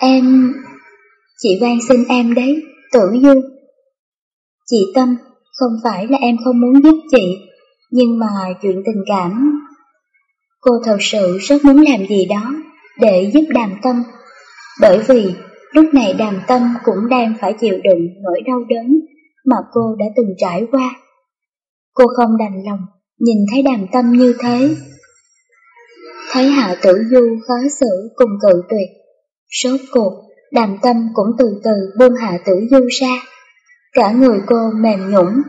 Em... Chị van xin em đấy, tử du. Chị Tâm, không phải là em không muốn giúp chị, nhưng mà chuyện tình cảm... Cô thật sự rất muốn làm gì đó để giúp đàm tâm, bởi vì lúc này đàm tâm cũng đang phải chịu đựng nỗi đau đớn mà cô đã từng trải qua. Cô không đành lòng nhìn thấy đàm tâm như thế. Thấy hạ tử du khó xử cùng cự tuyệt. Sốt cuộc, đàm tâm cũng từ từ buông hạ tử du ra. Cả người cô mềm nhũng,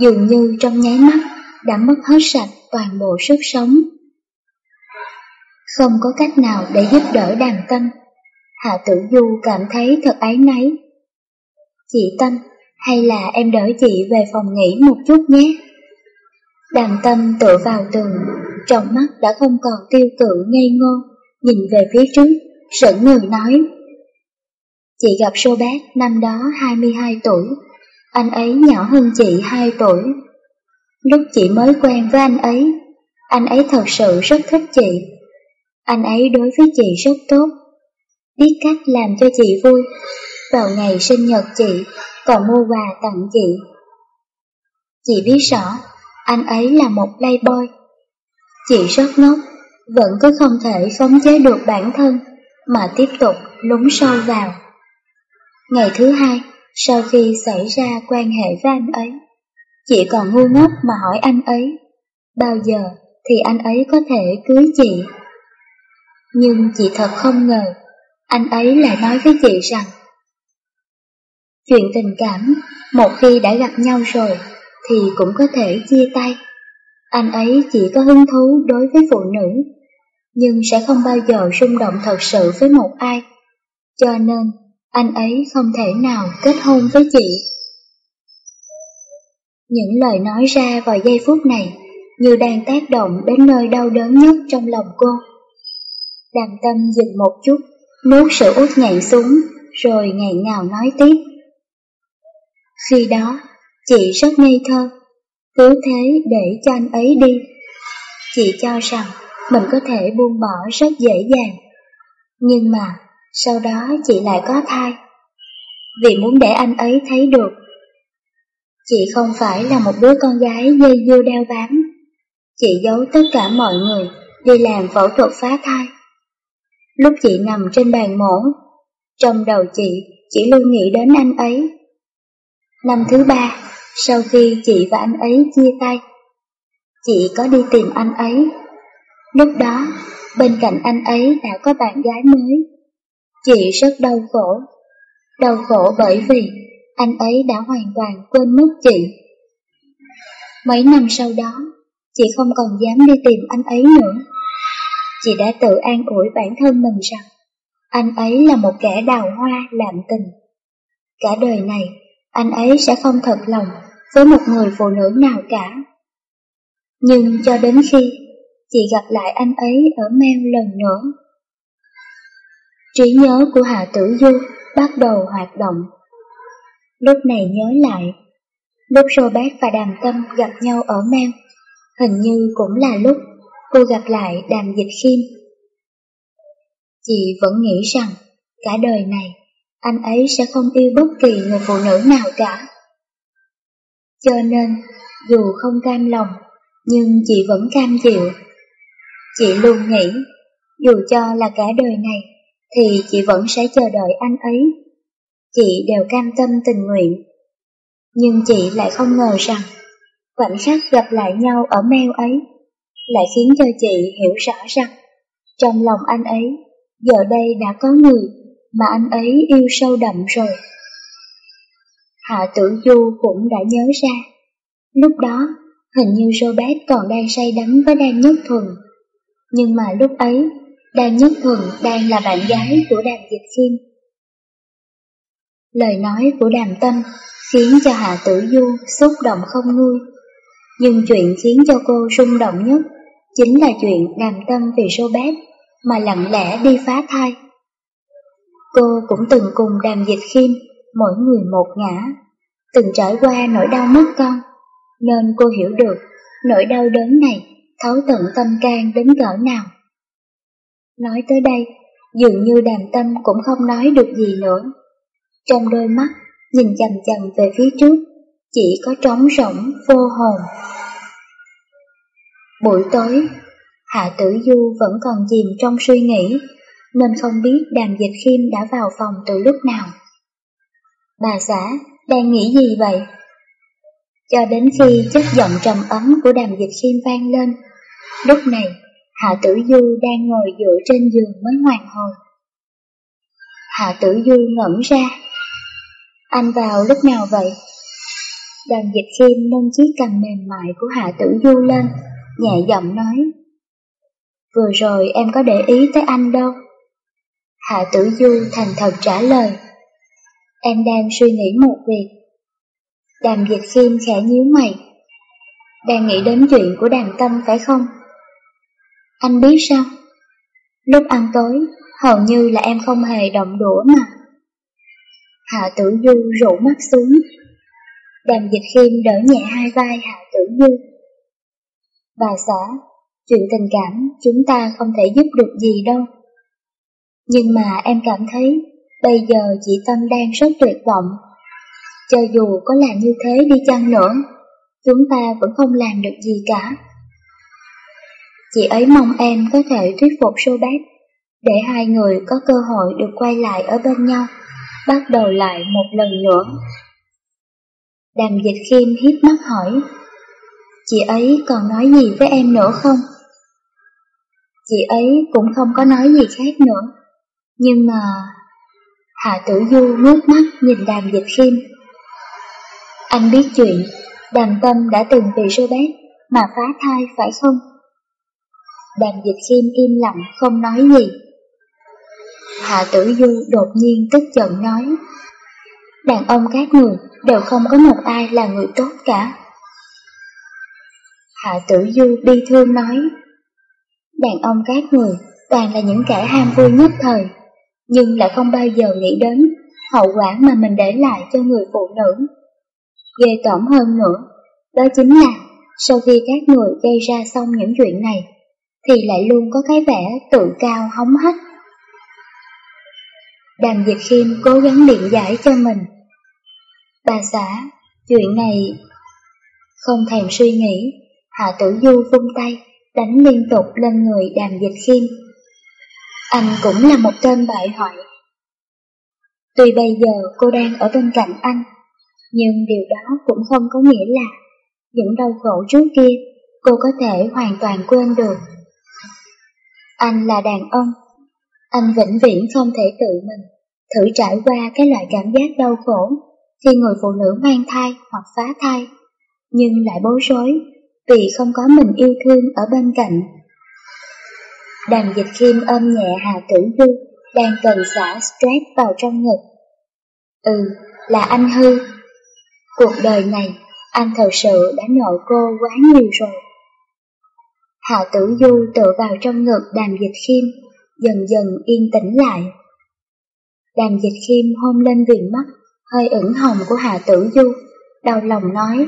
dường như trong nháy mắt đã mất hết sạch toàn bộ sức sống. Không có cách nào để giúp đỡ đàm tâm. Hạ tử du cảm thấy thật ái náy. Chị Tâm, hay là em đỡ chị về phòng nghỉ một chút nhé. Đàm tâm tựa vào tường, trong mắt đã không còn tiêu cự ngây ngô, nhìn về phía trước, sững người nói. Chị gặp sô bác năm đó 22 tuổi, anh ấy nhỏ hơn chị 2 tuổi. Lúc chị mới quen với anh ấy, anh ấy thật sự rất thích chị. Anh ấy đối với chị rất tốt, biết cách làm cho chị vui. Vào ngày sinh nhật chị, còn mua quà tặng chị. Chị biết rõ, anh ấy là một playboy. Chị rất ngốc, vẫn cứ không thể khống chế được bản thân, mà tiếp tục lún sâu vào. Ngày thứ hai, sau khi xảy ra quan hệ với anh ấy, chị còn ngu ngốc mà hỏi anh ấy, bao giờ thì anh ấy có thể cưới chị. Nhưng chị thật không ngờ, anh ấy lại nói với chị rằng, chuyện tình cảm, một khi đã gặp nhau rồi, thì cũng có thể chia tay. Anh ấy chỉ có hứng thú đối với phụ nữ, nhưng sẽ không bao giờ rung động thật sự với một ai. Cho nên, anh ấy không thể nào kết hôn với chị. Những lời nói ra vào giây phút này như đang tác động đến nơi đau đớn nhất trong lòng cô. Đàm tâm dừng một chút, nuốt sự út nhảy xuống, rồi ngẹn ngào nói tiếp. Khi đó, chị rất ngây thơ, cứ thế để cho anh ấy đi. Chị cho rằng mình có thể buông bỏ rất dễ dàng. Nhưng mà sau đó chị lại có thai. Vì muốn để anh ấy thấy được. Chị không phải là một đứa con gái dây dưa đeo bám. Chị giấu tất cả mọi người đi làm phẫu thuật phá thai. Lúc chị nằm trên bàn mổ, trong đầu chị chỉ luôn nghĩ đến anh ấy. Năm thứ ba, sau khi chị và anh ấy chia tay, chị có đi tìm anh ấy. Lúc đó, bên cạnh anh ấy đã có bạn gái mới. Chị rất đau khổ. Đau khổ bởi vì anh ấy đã hoàn toàn quên mất chị. Mấy năm sau đó, chị không còn dám đi tìm anh ấy nữa. Chị đã tự an ủi bản thân mình rằng anh ấy là một kẻ đào hoa làm tình. Cả đời này, anh ấy sẽ không thật lòng với một người phụ nữ nào cả. Nhưng cho đến khi chị gặp lại anh ấy ở Mel lần nữa, trí nhớ của Hạ Tử Du bắt đầu hoạt động. Lúc này nhớ lại, lúc Robert và Đàm Tâm gặp nhau ở Mel, hình như cũng là lúc cô gặp lại Đàm Dịch Khiêm. Chị vẫn nghĩ rằng cả đời này anh ấy sẽ không yêu bất kỳ người phụ nữ nào cả. Cho nên, dù không cam lòng, nhưng chị vẫn cam chịu. Chị luôn nghĩ, dù cho là cả đời này, thì chị vẫn sẽ chờ đợi anh ấy. Chị đều cam tâm tình nguyện. Nhưng chị lại không ngờ rằng, khoảnh khắc gặp lại nhau ở meo ấy, lại khiến cho chị hiểu rõ rằng, trong lòng anh ấy, giờ đây đã có người mà anh ấy yêu sâu đậm rồi. Hạ tử du cũng đã nhớ ra. Lúc đó, hình như Robert còn đang say đắm với Đan Nhất Thuần. Nhưng mà lúc ấy, Đan Nhất Thuần đang là bạn gái của Đàm Dịch Khiêm. Lời nói của Đàm Tâm khiến cho Hạ Tử Du xúc động không nguôi. Nhưng chuyện khiến cho cô rung động nhất chính là chuyện Đàm Tâm vì Robert mà lặng lẽ đi phá thai. Cô cũng từng cùng Đàm Dịch Khiêm mỗi người một ngã, từng trải qua nỗi đau mất con, nên cô hiểu được nỗi đau đớn này thấu tận tâm can đến cỡ nào. Nói tới đây, dường như đàm tâm cũng không nói được gì nữa. Trong đôi mắt, nhìn chằm chằm về phía trước, chỉ có trống rỗng, vô hồn. Buổi tối, Hạ Tử Du vẫn còn chìm trong suy nghĩ, nên không biết đàm dịch khiêm đã vào phòng từ lúc nào. Bà xã đang nghĩ gì vậy? Cho đến khi chất giọng trầm ấm của đàm dịch khiêm vang lên, lúc này Hạ Tử Du đang ngồi dựa trên giường mới hoàn hồn. Hạ Tử Du ngẩn ra. Anh vào lúc nào vậy? Đàm dịch khiêm nâng chiếc cằm mềm mại của Hạ Tử Du lên, nhẹ giọng nói. Vừa rồi em có để ý tới anh đâu. Hạ Tử Du thành thật trả lời. Em đang suy nghĩ một việc. Đàm Dịch Khiêm khẽ nhíu mày. Đang nghĩ đến chuyện của đàm tâm phải không? Anh biết sao? Lúc ăn tối, hầu như là em không hề động đũa mà. Hạ Tử Du rủ mắt xuống. Đàm dịch khiêm đỡ nhẹ hai vai Hạ Tử Du. Bà xã, chuyện tình cảm chúng ta không thể giúp được gì đâu. Nhưng mà em cảm thấy bây giờ chị Tâm đang rất tuyệt vọng. Cho dù có làm như thế đi chăng nữa, chúng ta vẫn không làm được gì cả. Chị ấy mong em có thể thuyết phục Sobet để hai người có cơ hội được quay lại ở bên nhau, bắt đầu lại một lần nữa. Đàm dịch khiêm hiếp mắt hỏi, chị ấy còn nói gì với em nữa không? Chị ấy cũng không có nói gì khác nữa, nhưng mà... Hạ tử du ngước mắt nhìn đàm dịch khiêm. Anh biết chuyện, đàm tâm đã từng vì Robert mà phá thai phải không? Đàm dịch khiêm im lặng không nói gì. Hạ tử du đột nhiên tức giận nói, đàn ông các người đều không có một ai là người tốt cả. Hạ tử du bi thương nói, đàn ông các người toàn là những kẻ ham vui nhất thời, nhưng lại không bao giờ nghĩ đến hậu quả mà mình để lại cho người phụ nữ. Ghê tởm hơn nữa, đó chính là sau khi các người gây ra xong những chuyện này, thì lại luôn có cái vẻ tự cao hóng hách. Đàm Dịch Khiêm cố gắng điện giải cho mình. Bà xã, chuyện này... Không thèm suy nghĩ, Hạ Tử Du vung tay, đánh liên tục lên người Đàm Dịch Khiêm. Anh cũng là một tên bại hoại. Tuy bây giờ cô đang ở bên cạnh anh, nhưng điều đó cũng không có nghĩa là những đau khổ trước kia cô có thể hoàn toàn quên được. Anh là đàn ông, anh vĩnh viễn không thể tự mình thử trải qua cái loại cảm giác đau khổ khi người phụ nữ mang thai hoặc phá thai, nhưng lại bối rối vì không có mình yêu thương ở bên cạnh. Đàm dịch khiêm ôm nhẹ Hà Tử Du đang cần xả stress vào trong ngực. Ừ, là anh hư. Cuộc đời này, anh thật sự đã nợ cô quá nhiều rồi. Hạ Tử Du tựa vào trong ngực đàm dịch khiêm, dần dần yên tĩnh lại. Đàm dịch khiêm hôn lên viền mắt, hơi ửng hồng của Hà Tử Du, đau lòng nói.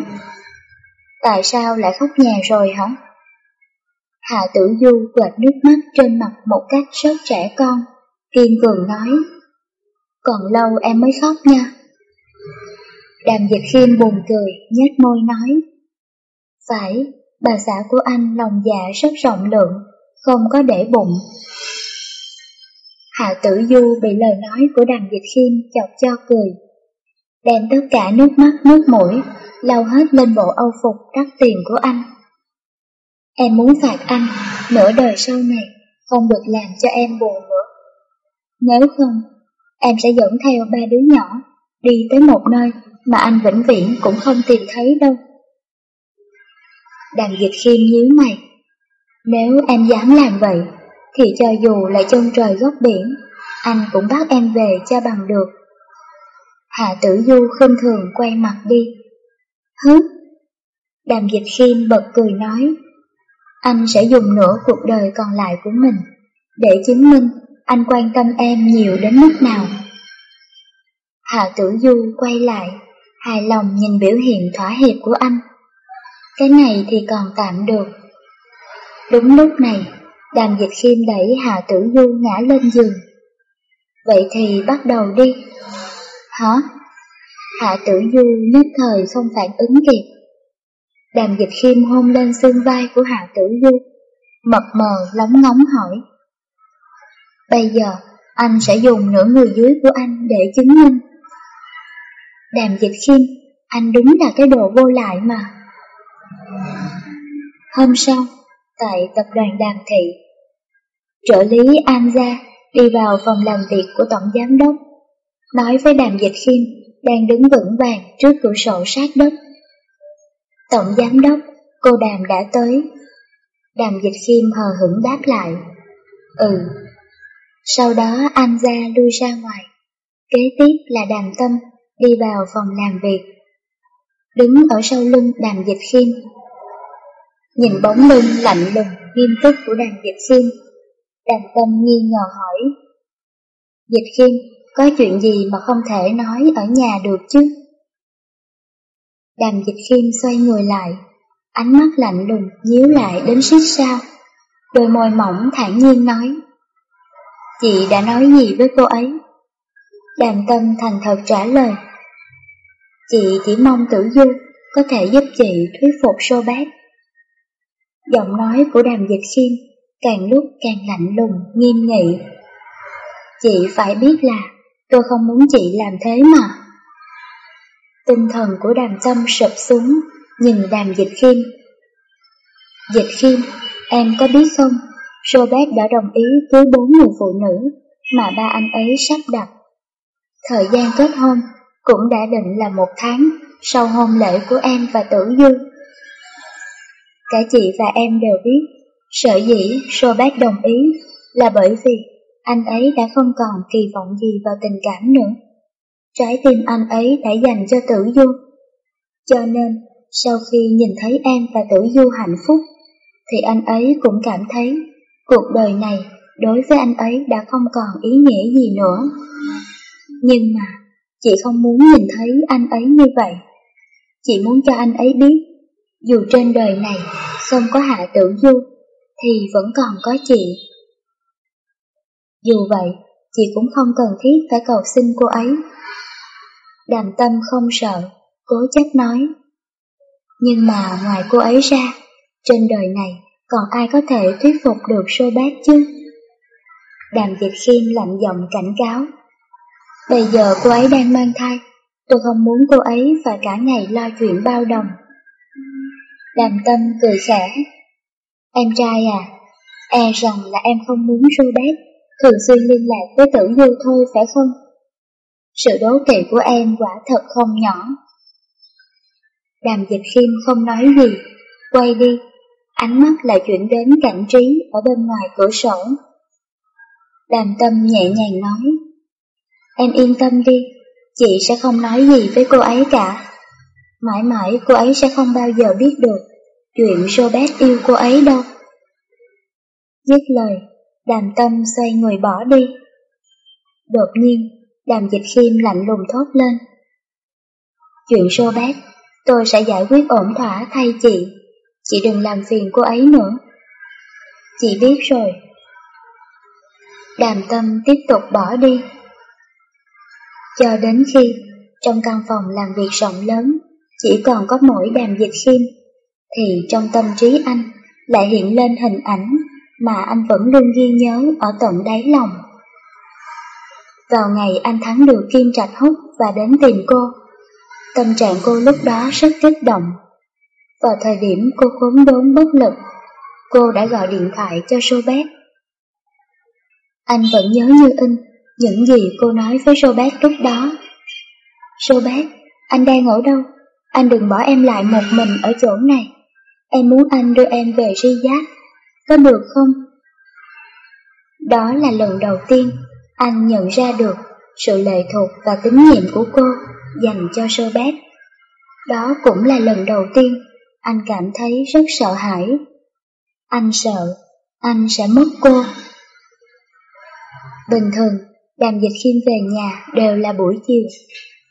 Tại sao lại khóc nhà rồi hả? Hạ Tử Du quệt nước mắt trên mặt một cách sớt trẻ con, kiên cường nói. Còn lâu em mới khóc nha. Đàm dịch khiêm buồn cười, nhếch môi nói. Phải, bà xã của anh lòng dạ rất rộng lượng, không có để bụng. Hạ tử du bị lời nói của đàm dịch khiêm chọc cho cười. Đem tất cả nước mắt nước mũi, lau hết lên bộ âu phục đắt tiền của anh. Em muốn phạt anh, nửa đời sau này, không được làm cho em buồn nữa. Nếu không, em sẽ dẫn theo ba đứa nhỏ, đi tới một nơi mà anh vĩnh viễn cũng không tìm thấy đâu. Đàm dịch khiêm nhíu mày. Nếu em dám làm vậy, thì cho dù là chân trời góc biển, anh cũng bắt em về cho bằng được. Hạ tử du khinh thường quay mặt đi. Hứ! Đàm dịch khiêm bật cười nói, anh sẽ dùng nửa cuộc đời còn lại của mình để chứng minh anh quan tâm em nhiều đến mức nào. Hạ tử du quay lại, hài lòng nhìn biểu hiện thỏa hiệp của anh. Cái này thì còn tạm được. Đúng lúc này, đàm dịch khiêm đẩy Hà Tử Du ngã lên giường. Vậy thì bắt đầu đi. Hả? Hạ Tử Du nhất thời không phản ứng kịp. Đàm dịch khiêm hôn lên xương vai của Hạ Tử Du, mập mờ lóng ngóng hỏi. Bây giờ, anh sẽ dùng nửa người dưới của anh để chứng minh. Đàm dịch khiêm, anh đúng là cái đồ vô lại mà. Hôm sau, tại tập đoàn Đàm Thị, trợ lý An Gia đi vào phòng làm việc của Tổng Giám Đốc, nói với Đàm Dịch Khiêm đang đứng vững vàng trước cửa sổ sát đất. Tổng Giám Đốc, cô Đàm đã tới. Đàm Dịch Khiêm hờ hững đáp lại, ừ. Sau đó An Gia lui ra ngoài, kế tiếp là Đàm Tâm đi vào phòng làm việc. Đứng ở sau lưng Đàm Dịch Khiêm Nhìn bóng lưng lạnh lùng nghiêm túc của đàm dịch khiêm. Đàm tâm nghi ngờ hỏi. Dịch khiêm, có chuyện gì mà không thể nói ở nhà được chứ? Đàm dịch khiêm xoay người lại, ánh mắt lạnh lùng nhíu lại đến xích sao. Đôi môi mỏng thản nhiên nói. Chị đã nói gì với cô ấy? Đàm tâm thành thật trả lời. Chị chỉ mong tử du có thể giúp chị thuyết phục sô bác. Giọng nói của đàm dịch khiêm càng lúc càng lạnh lùng, nghiêm nghị. Chị phải biết là tôi không muốn chị làm thế mà. Tinh thần của đàm tâm sụp xuống, nhìn đàm dịch khiêm. Dịch khiêm, em có biết không, Robert đã đồng ý cưới bốn người phụ nữ mà ba anh ấy sắp đặt. Thời gian kết hôn cũng đã định là một tháng sau hôn lễ của em và Tử Dư Cả chị và em đều biết, sở dĩ Robert đồng ý là bởi vì anh ấy đã không còn kỳ vọng gì vào tình cảm nữa. Trái tim anh ấy đã dành cho Tử Du. Cho nên, sau khi nhìn thấy em và Tử Du hạnh phúc, thì anh ấy cũng cảm thấy cuộc đời này đối với anh ấy đã không còn ý nghĩa gì nữa. Nhưng mà, chị không muốn nhìn thấy anh ấy như vậy. Chị muốn cho anh ấy biết, dù trên đời này không có Hạ Tử Du, thì vẫn còn có chị. Dù vậy, chị cũng không cần thiết phải cầu xin cô ấy. Đàm tâm không sợ, cố chấp nói. Nhưng mà ngoài cô ấy ra, trên đời này còn ai có thể thuyết phục được sô bác chứ? Đàm Dịch Khiêm lạnh giọng cảnh cáo. Bây giờ cô ấy đang mang thai, tôi không muốn cô ấy phải cả ngày lo chuyện bao đồng. Đàm Tâm cười khẽ. Em trai à, e rằng là em không muốn Robert thường xuyên liên lạc với tử du thôi phải không? Sự đố kỵ của em quả thật không nhỏ. Đàm dịch khiêm không nói gì, quay đi, ánh mắt lại chuyển đến cảnh trí ở bên ngoài cửa sổ. Đàm tâm nhẹ nhàng nói, em yên tâm đi, chị sẽ không nói gì với cô ấy cả. Mãi mãi cô ấy sẽ không bao giờ biết được chuyện Robert yêu cô ấy đâu. Dứt lời, đàm tâm xoay người bỏ đi. Đột nhiên, đàm dịch khiêm lạnh lùng thốt lên. Chuyện Robert, tôi sẽ giải quyết ổn thỏa thay chị. Chị đừng làm phiền cô ấy nữa. Chị biết rồi. Đàm tâm tiếp tục bỏ đi. Cho đến khi, trong căn phòng làm việc rộng lớn, chỉ còn có mỗi đàm dịch khiêm, thì trong tâm trí anh lại hiện lên hình ảnh mà anh vẫn luôn ghi nhớ ở tận đáy lòng. Vào ngày anh thắng được Kim Trạch Húc và đến tìm cô, tâm trạng cô lúc đó rất kích động. Vào thời điểm cô khốn đốn bất lực, cô đã gọi điện thoại cho Robert. Anh vẫn nhớ như in những gì cô nói với Robert lúc đó. Robert, anh đang ở đâu? Anh đừng bỏ em lại một mình ở chỗ này. Em muốn anh đưa em về riyadh. Có được không? Đó là lần đầu tiên anh nhận ra được sự lệ thuộc và tín nhiệm của cô dành cho Robert. Đó cũng là lần đầu tiên anh cảm thấy rất sợ hãi. Anh sợ, anh sẽ mất cô. Bình thường, đàm dịch khiêm về nhà đều là buổi chiều,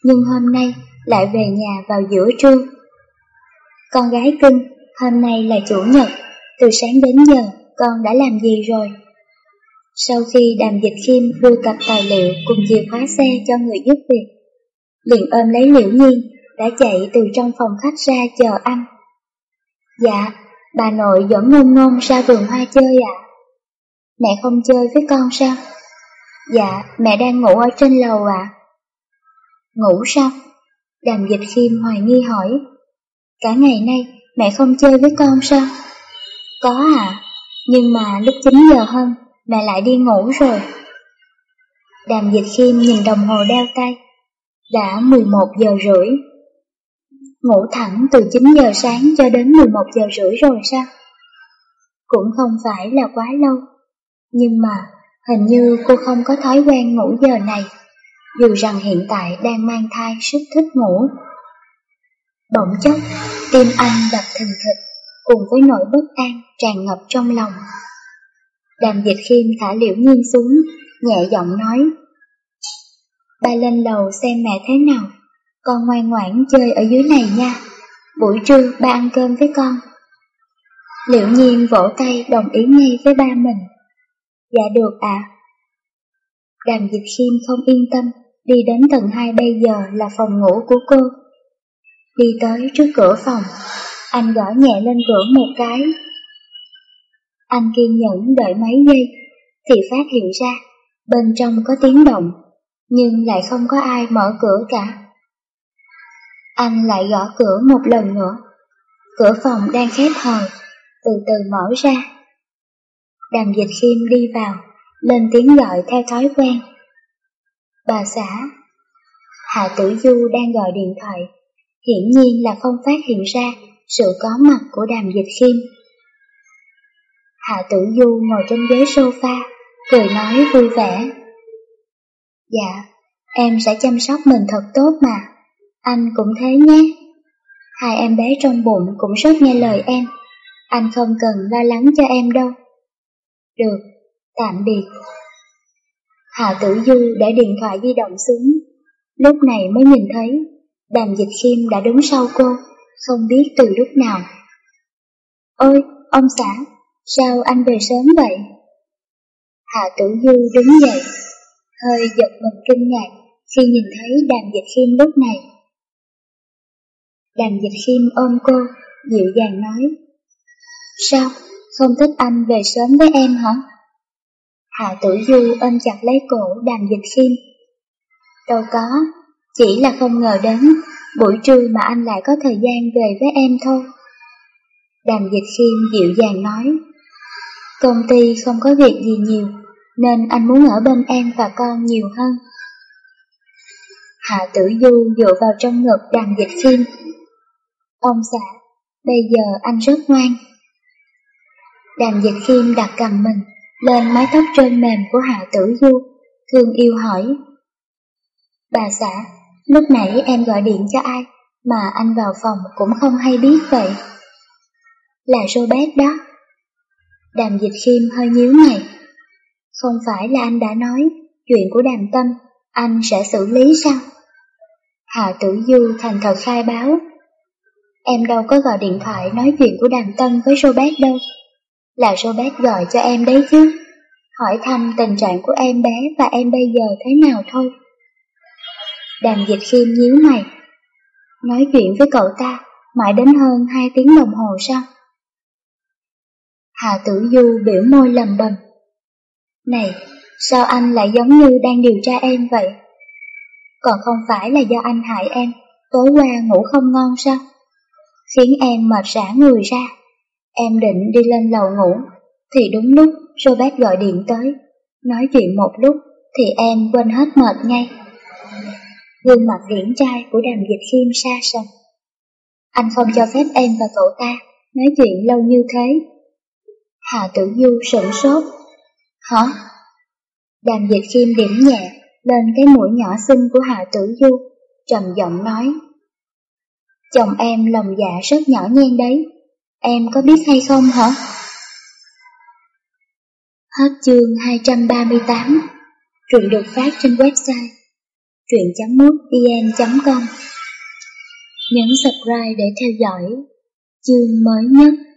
nhưng hôm nay lại về nhà vào giữa trưa. Con gái cưng, hôm nay là chủ nhật, từ sáng đến giờ con đã làm gì rồi? Sau khi đàm dịch khiêm đưa cặp tài liệu cùng chìa khóa xe cho người giúp việc, liền ôm lấy liễu nhiên, đã chạy từ trong phòng khách ra chờ anh. Dạ, bà nội dẫn ngôn ngôn ra vườn hoa chơi ạ. Mẹ không chơi với con sao? Dạ, mẹ đang ngủ ở trên lầu ạ. Ngủ sao? Đàm dịch khiêm hoài nghi hỏi. Cả ngày nay mẹ không chơi với con sao? Có à, nhưng mà lúc 9 giờ hơn mẹ lại đi ngủ rồi. Đàm dịch khiêm nhìn đồng hồ đeo tay, đã 11 giờ rưỡi. Ngủ thẳng từ 9 giờ sáng cho đến 11 giờ rưỡi rồi sao? Cũng không phải là quá lâu, nhưng mà hình như cô không có thói quen ngủ giờ này, dù rằng hiện tại đang mang thai rất thích ngủ. Bỗng chốc, tim anh đập thình thịch, cùng với nỗi bất an tràn ngập trong lòng. Đàm dịch khiêm thả liễu nhiên xuống, nhẹ giọng nói. Ba lên lầu xem mẹ thế nào, con ngoan ngoãn chơi ở dưới này nha, buổi trưa ba ăn cơm với con. Liễu nhiên vỗ tay đồng ý ngay với ba mình. Dạ được ạ. À. Đàm dịch khiêm không yên tâm, đi đến tầng hai bây giờ là phòng ngủ của cô. Đi tới trước cửa phòng, anh gõ nhẹ lên cửa một cái. Anh kiên nhẫn đợi mấy giây, thì phát hiện ra bên trong có tiếng động, nhưng lại không có ai mở cửa cả. Anh lại gõ cửa một lần nữa, cửa phòng đang khép hờ, từ từ mở ra. Đàm dịch khiêm đi vào, lên tiếng gọi theo thói quen. Bà xã, Hạ Tử Du đang gọi điện thoại, hiển nhiên là không phát hiện ra sự có mặt của đàm dịch khiêm. Hạ Tử Du ngồi trên ghế sofa, cười nói vui vẻ. Dạ, em sẽ chăm sóc mình thật tốt mà, anh cũng thế nhé. Hai em bé trong bụng cũng rất nghe lời em, anh không cần lo lắng cho em đâu. Được, tạm biệt. Hạ Tử Du để điện thoại di động xuống, lúc này mới nhìn thấy đàm dịch khiêm đã đứng sau cô, không biết từ lúc nào. Ôi, ông xã, sao anh về sớm vậy? Hạ Tử Du đứng dậy, hơi giật mình kinh ngạc khi nhìn thấy đàm dịch khiêm lúc này. Đàm dịch khiêm ôm cô, dịu dàng nói, Sao, không thích anh về sớm với em hả? Hạ Tử Du ôm chặt lấy cổ đàm dịch khiêm. Đâu có, chỉ là không ngờ đến buổi trưa mà anh lại có thời gian về với em thôi. Đàm dịch khiêm dịu dàng nói, công ty không có việc gì nhiều, nên anh muốn ở bên em và con nhiều hơn. Hạ tử du dựa vào trong ngực đàm dịch khiêm. Ông xã, bây giờ anh rất ngoan. Đàm dịch khiêm đặt cầm mình lên mái tóc trên mềm của Hạ tử du, thương yêu hỏi. Bà xã, lúc nãy em gọi điện cho ai mà anh vào phòng cũng không hay biết vậy? Là Robert đó. Đàm dịch khiêm hơi nhíu mày. Không phải là anh đã nói chuyện của đàm tâm, anh sẽ xử lý sao? Hạ tử du thành thật khai báo. Em đâu có gọi điện thoại nói chuyện của đàm tâm với Robert đâu. Là Robert gọi cho em đấy chứ. Hỏi thăm tình trạng của em bé và em bây giờ thế nào thôi. Đàm dịch khiêm nhíu mày. Nói chuyện với cậu ta mãi đến hơn hai tiếng đồng hồ sao? Hà tử du biểu môi lầm bầm. Này, sao anh lại giống như đang điều tra em vậy? Còn không phải là do anh hại em, tối qua ngủ không ngon sao? Khiến em mệt rã người ra. Em định đi lên lầu ngủ, thì đúng lúc Robert gọi điện tới. Nói chuyện một lúc thì em quên hết mệt ngay. Gương mặt điển trai của đàm dịch khiêm xa sầm. Anh không cho phép em và cậu ta nói chuyện lâu như thế. Hà Tử Du sửng sốt. Hả? Đàm dịch khiêm điểm nhẹ lên cái mũi nhỏ xinh của Hà Tử Du, trầm giọng nói. Chồng em lòng dạ rất nhỏ nhen đấy, em có biết hay không hả? Hết chương 238, truyện được phát trên website truyện.mútvn.com Nhấn subscribe để theo dõi chương mới nhất.